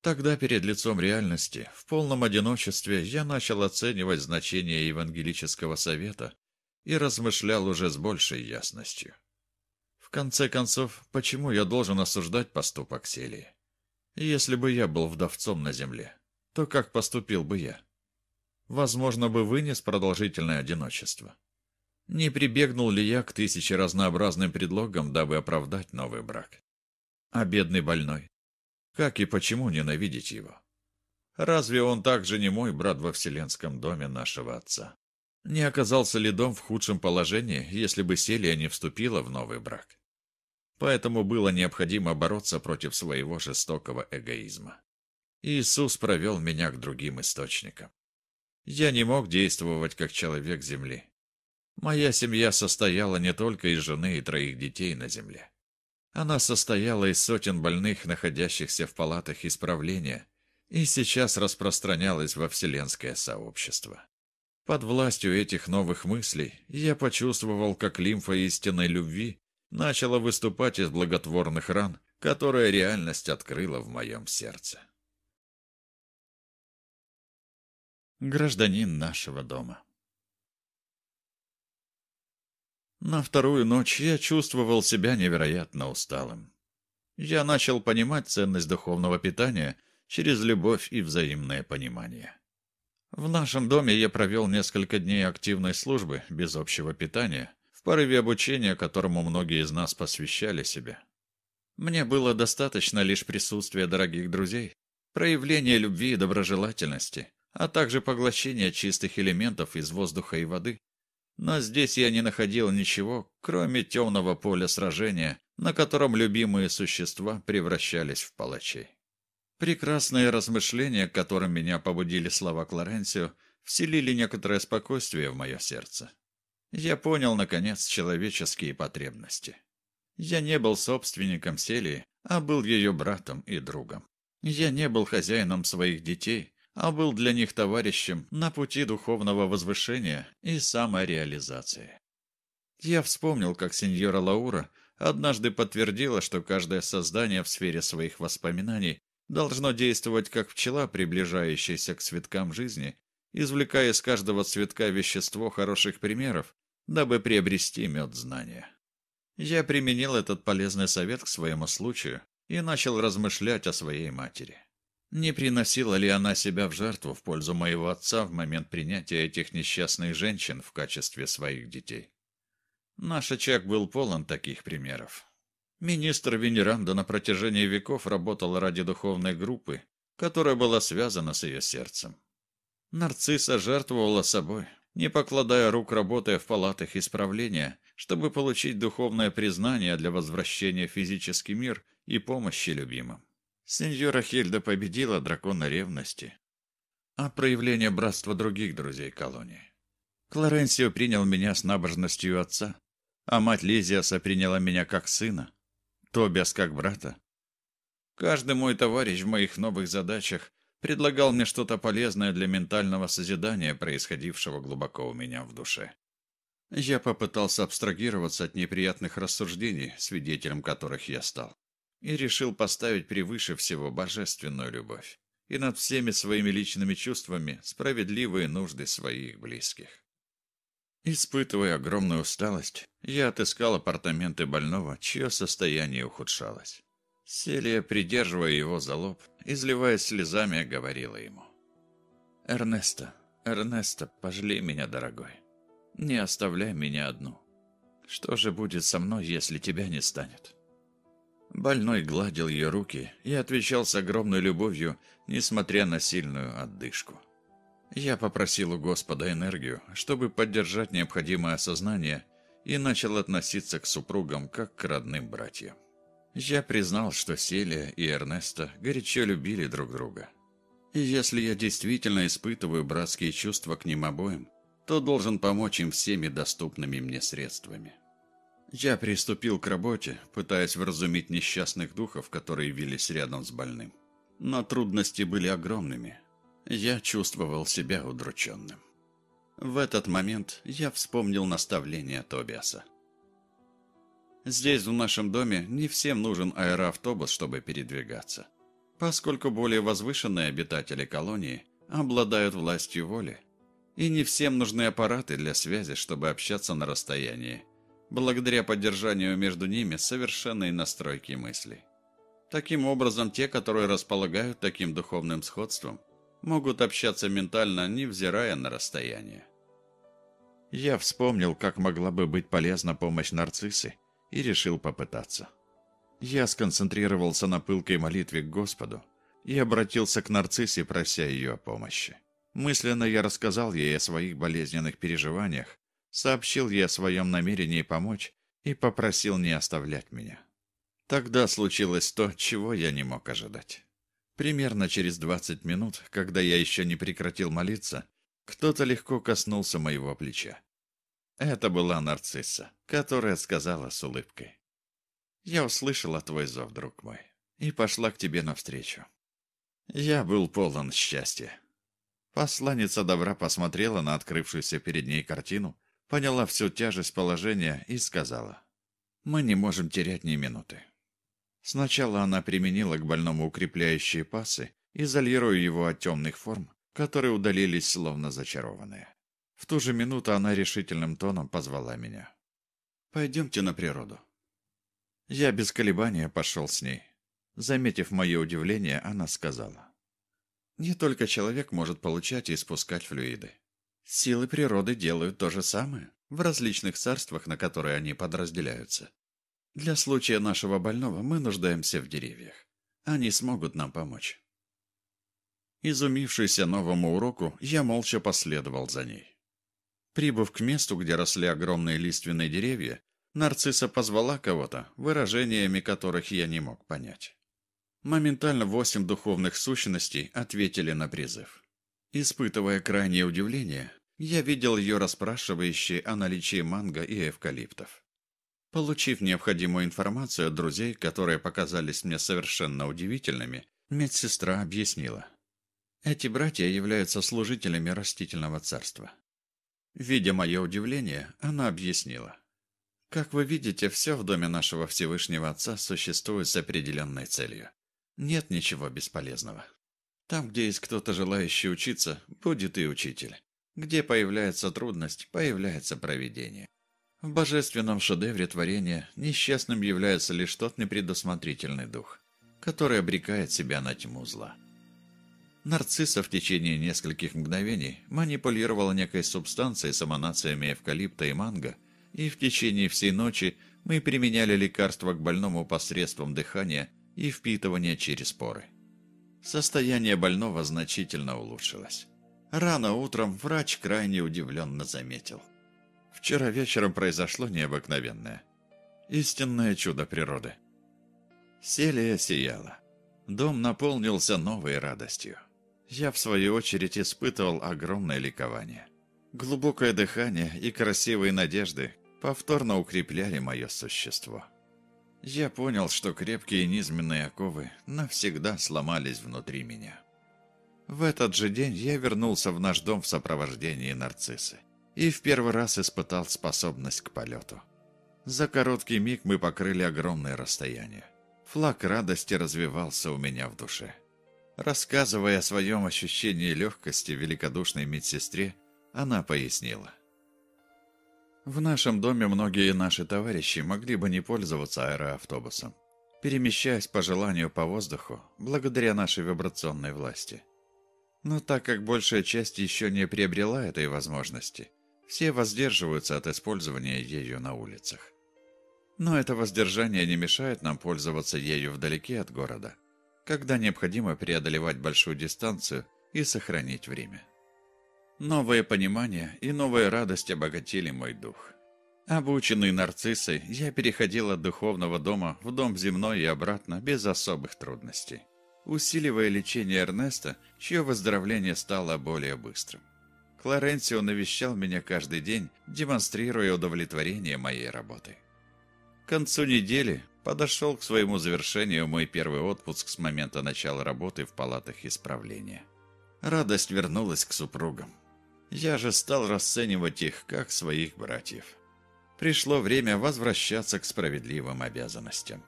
Тогда перед лицом реальности, в полном одиночестве, я начал оценивать значение евангелического совета и размышлял уже с большей ясностью. В конце концов, почему я должен осуждать поступок Селии? Если бы я был вдовцом на земле, то как поступил бы я? Возможно, бы вынес продолжительное одиночество. Не прибегнул ли я к тысяче разнообразным предлогам, дабы оправдать новый брак? А бедный больной? Как и почему ненавидеть его? Разве он также не мой брат во вселенском доме нашего отца? Не оказался ли дом в худшем положении, если бы Селия не вступила в новый брак? Поэтому было необходимо бороться против своего жестокого эгоизма. Иисус провел меня к другим источникам. Я не мог действовать как человек земли. Моя семья состояла не только из жены и троих детей на земле. Она состояла из сотен больных, находящихся в палатах исправления, и сейчас распространялась во вселенское сообщество. Под властью этих новых мыслей я почувствовал, как лимфа истинной любви начала выступать из благотворных ран, которые реальность открыла в моем сердце. Гражданин нашего дома На вторую ночь я чувствовал себя невероятно усталым. Я начал понимать ценность духовного питания через любовь и взаимное понимание. В нашем доме я провел несколько дней активной службы без общего питания, в порыве обучения, которому многие из нас посвящали себя. Мне было достаточно лишь присутствия дорогих друзей, проявления любви и доброжелательности, а также поглощения чистых элементов из воздуха и воды, но здесь я не находил ничего, кроме темного поля сражения, на котором любимые существа превращались в палачей. Прекрасные размышления, которым меня побудили слова Клоренсио, вселили некоторое спокойствие в мое сердце. Я понял, наконец, человеческие потребности. Я не был собственником Селии, а был ее братом и другом. Я не был хозяином своих детей, а был для них товарищем на пути духовного возвышения и самореализации. Я вспомнил, как сеньора Лаура однажды подтвердила, что каждое создание в сфере своих воспоминаний должно действовать как пчела, приближающаяся к цветкам жизни, извлекая из каждого цветка вещество хороших примеров, дабы приобрести мед знания. Я применил этот полезный совет к своему случаю и начал размышлять о своей матери. Не приносила ли она себя в жертву в пользу моего отца в момент принятия этих несчастных женщин в качестве своих детей? Наш очаг был полон таких примеров. Министр Венеранда на протяжении веков работал ради духовной группы, которая была связана с ее сердцем. Нарцисса жертвовала собой, не покладая рук, работая в палатах исправления, чтобы получить духовное признание для возвращения в физический мир и помощи любимым. Сеньора Хильда победила дракона ревности, а проявление братства других друзей колонии. Клоренсио принял меня с набожностью отца, а мать Лизиаса приняла меня как сына, Тобиас как брата. Каждый мой товарищ в моих новых задачах предлагал мне что-то полезное для ментального созидания, происходившего глубоко у меня в душе. Я попытался абстрагироваться от неприятных рассуждений, свидетелем которых я стал, и решил поставить превыше всего божественную любовь и над всеми своими личными чувствами справедливые нужды своих близких. Испытывая огромную усталость, я отыскал апартаменты больного, чье состояние ухудшалось. Селия, придерживая его за лоб, изливаясь слезами, говорила ему. «Эрнесто, Эрнесто, пожалей меня, дорогой. Не оставляй меня одну. Что же будет со мной, если тебя не станет?» Больной гладил ее руки и отвечал с огромной любовью, несмотря на сильную отдышку. Я попросил у Господа энергию, чтобы поддержать необходимое осознание, и начал относиться к супругам как к родным братьям. Я признал, что Селия и Эрнеста горячо любили друг друга. И если я действительно испытываю братские чувства к ним обоим, то должен помочь им всеми доступными мне средствами. Я приступил к работе, пытаясь вразумить несчастных духов, которые вились рядом с больным. Но трудности были огромными, я чувствовал себя удрученным. В этот момент я вспомнил наставление Тобиаса. Здесь, в нашем доме, не всем нужен аэроавтобус, чтобы передвигаться, поскольку более возвышенные обитатели колонии обладают властью воли, и не всем нужны аппараты для связи, чтобы общаться на расстоянии, благодаря поддержанию между ними совершенной настройки мыслей. Таким образом, те, которые располагают таким духовным сходством – могут общаться ментально, невзирая на расстояние. Я вспомнил, как могла бы быть полезна помощь нарциссы, и решил попытаться. Я сконцентрировался на пылкой молитве к Господу и обратился к нарциссе, прося ее о помощи. Мысленно я рассказал ей о своих болезненных переживаниях, сообщил ей о своем намерении помочь и попросил не оставлять меня. Тогда случилось то, чего я не мог ожидать. Примерно через 20 минут, когда я еще не прекратил молиться, кто-то легко коснулся моего плеча. Это была нарцисса, которая сказала с улыбкой. «Я услышала твой зов, друг мой, и пошла к тебе навстречу». Я был полон счастья. Посланница добра посмотрела на открывшуюся перед ней картину, поняла всю тяжесть положения и сказала, «Мы не можем терять ни минуты. Сначала она применила к больному укрепляющие пасы, изолируя его от темных форм, которые удалились словно зачарованные. В ту же минуту она решительным тоном позвала меня. «Пойдемте на природу». Я без колебания пошел с ней. Заметив мое удивление, она сказала. «Не только человек может получать и испускать флюиды. Силы природы делают то же самое в различных царствах, на которые они подразделяются. Для случая нашего больного мы нуждаемся в деревьях. Они смогут нам помочь. Изумившийся новому уроку, я молча последовал за ней. Прибыв к месту, где росли огромные лиственные деревья, нарцисса позвала кого-то, выражениями которых я не мог понять. Моментально восемь духовных сущностей ответили на призыв. Испытывая крайнее удивление, я видел ее расспрашивающей о наличии манго и эвкалиптов. Получив необходимую информацию от друзей, которые показались мне совершенно удивительными, медсестра объяснила. Эти братья являются служителями растительного царства. Видя мое удивление, она объяснила. Как вы видите, все в доме нашего Всевышнего Отца существует с определенной целью. Нет ничего бесполезного. Там, где есть кто-то желающий учиться, будет и учитель. Где появляется трудность, появляется провидение. В божественном шедевре творения несчастным является лишь тот непредусмотрительный дух, который обрекает себя на тьму зла. Нарцисса в течение нескольких мгновений манипулировала некой субстанцией с эманациями эвкалипта и манго, и в течение всей ночи мы применяли лекарства к больному посредством дыхания и впитывания через поры. Состояние больного значительно улучшилось. Рано утром врач крайне удивленно заметил – Вчера вечером произошло необыкновенное. Истинное чудо природы. Селия сияла. Дом наполнился новой радостью. Я, в свою очередь, испытывал огромное ликование. Глубокое дыхание и красивые надежды повторно укрепляли мое существо. Я понял, что крепкие низменные оковы навсегда сломались внутри меня. В этот же день я вернулся в наш дом в сопровождении нарциссы и в первый раз испытал способность к полету. За короткий миг мы покрыли огромное расстояние. Флаг радости развивался у меня в душе. Рассказывая о своем ощущении легкости великодушной медсестре, она пояснила. В нашем доме многие наши товарищи могли бы не пользоваться аэроавтобусом, перемещаясь по желанию по воздуху, благодаря нашей вибрационной власти. Но так как большая часть еще не приобрела этой возможности, все воздерживаются от использования ею на улицах. Но это воздержание не мешает нам пользоваться ею вдалеке от города, когда необходимо преодолевать большую дистанцию и сохранить время. Новое понимание и новая радость обогатили мой дух. Обученный нарциссой, я переходил от духовного дома в дом земной и обратно без особых трудностей, усиливая лечение Эрнеста, чье выздоровление стало более быстрым. Флоренцио навещал меня каждый день, демонстрируя удовлетворение моей работой. К концу недели подошел к своему завершению мой первый отпуск с момента начала работы в палатах исправления. Радость вернулась к супругам. Я же стал расценивать их как своих братьев. Пришло время возвращаться к справедливым обязанностям.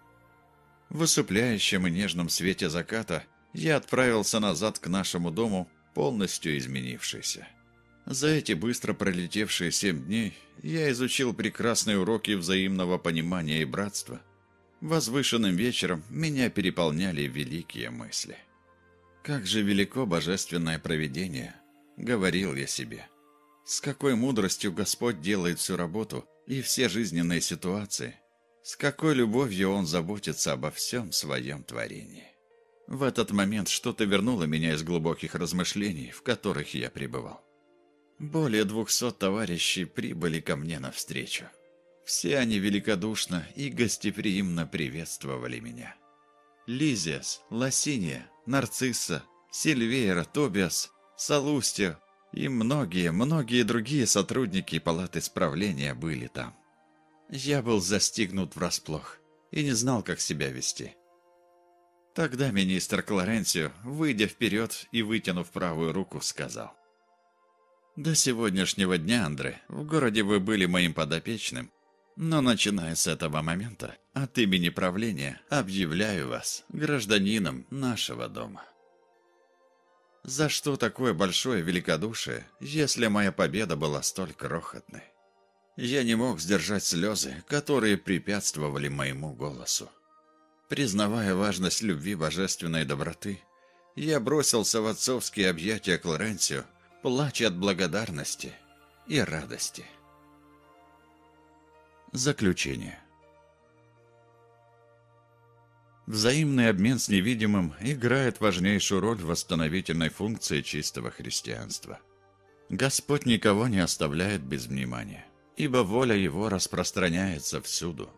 В усыпляющем и нежном свете заката я отправился назад к нашему дому, полностью изменившийся. За эти быстро пролетевшие семь дней я изучил прекрасные уроки взаимного понимания и братства. Возвышенным вечером меня переполняли великие мысли. «Как же велико божественное провидение!» — говорил я себе. «С какой мудростью Господь делает всю работу и все жизненные ситуации, с какой любовью Он заботится обо всем своем творении». В этот момент что-то вернуло меня из глубоких размышлений, в которых я пребывал. Более двухсот товарищей прибыли ко мне навстречу. Все они великодушно и гостеприимно приветствовали меня. Лизиас, Лосиния, Нарцисса, Сильвейра, Тобиас, Салустио и многие-многие другие сотрудники палаты исправления были там. Я был застигнут врасплох и не знал, как себя вести. Тогда министр Клоренцио, выйдя вперед и вытянув правую руку, сказал – до сегодняшнего дня, Андре, в городе вы были моим подопечным, но начиная с этого момента, от имени правления объявляю вас гражданином нашего дома. За что такое большое великодушие, если моя победа была столь крохотной? Я не мог сдержать слезы, которые препятствовали моему голосу. Признавая важность любви божественной доброты, я бросился в отцовские объятия Клоренцио плач от благодарности и радости. Заключение. Взаимный обмен с невидимым играет важнейшую роль в восстановительной функции чистого христианства. Господь никого не оставляет без внимания, ибо воля Его распространяется всюду.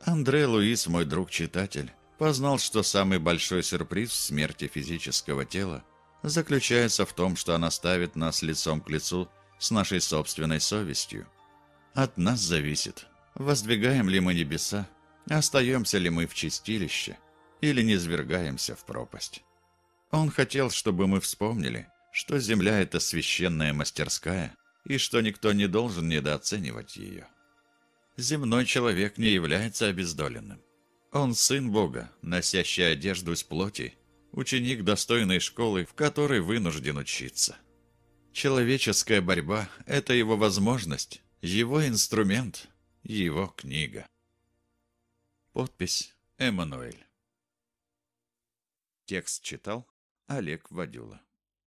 Андре Луис, мой друг-читатель, познал, что самый большой сюрприз в смерти физического тела заключается в том, что она ставит нас лицом к лицу с нашей собственной совестью. От нас зависит, воздвигаем ли мы небеса, остаемся ли мы в чистилище или не свергаемся в пропасть. Он хотел, чтобы мы вспомнили, что земля – это священная мастерская, и что никто не должен недооценивать ее. Земной человек не является обездоленным. Он сын Бога, носящий одежду из плоти ученик достойной школы, в которой вынужден учиться. Человеческая борьба – это его возможность, его инструмент, Его книга. Подпись Эммануэль. Текст читал Олег Вадюла.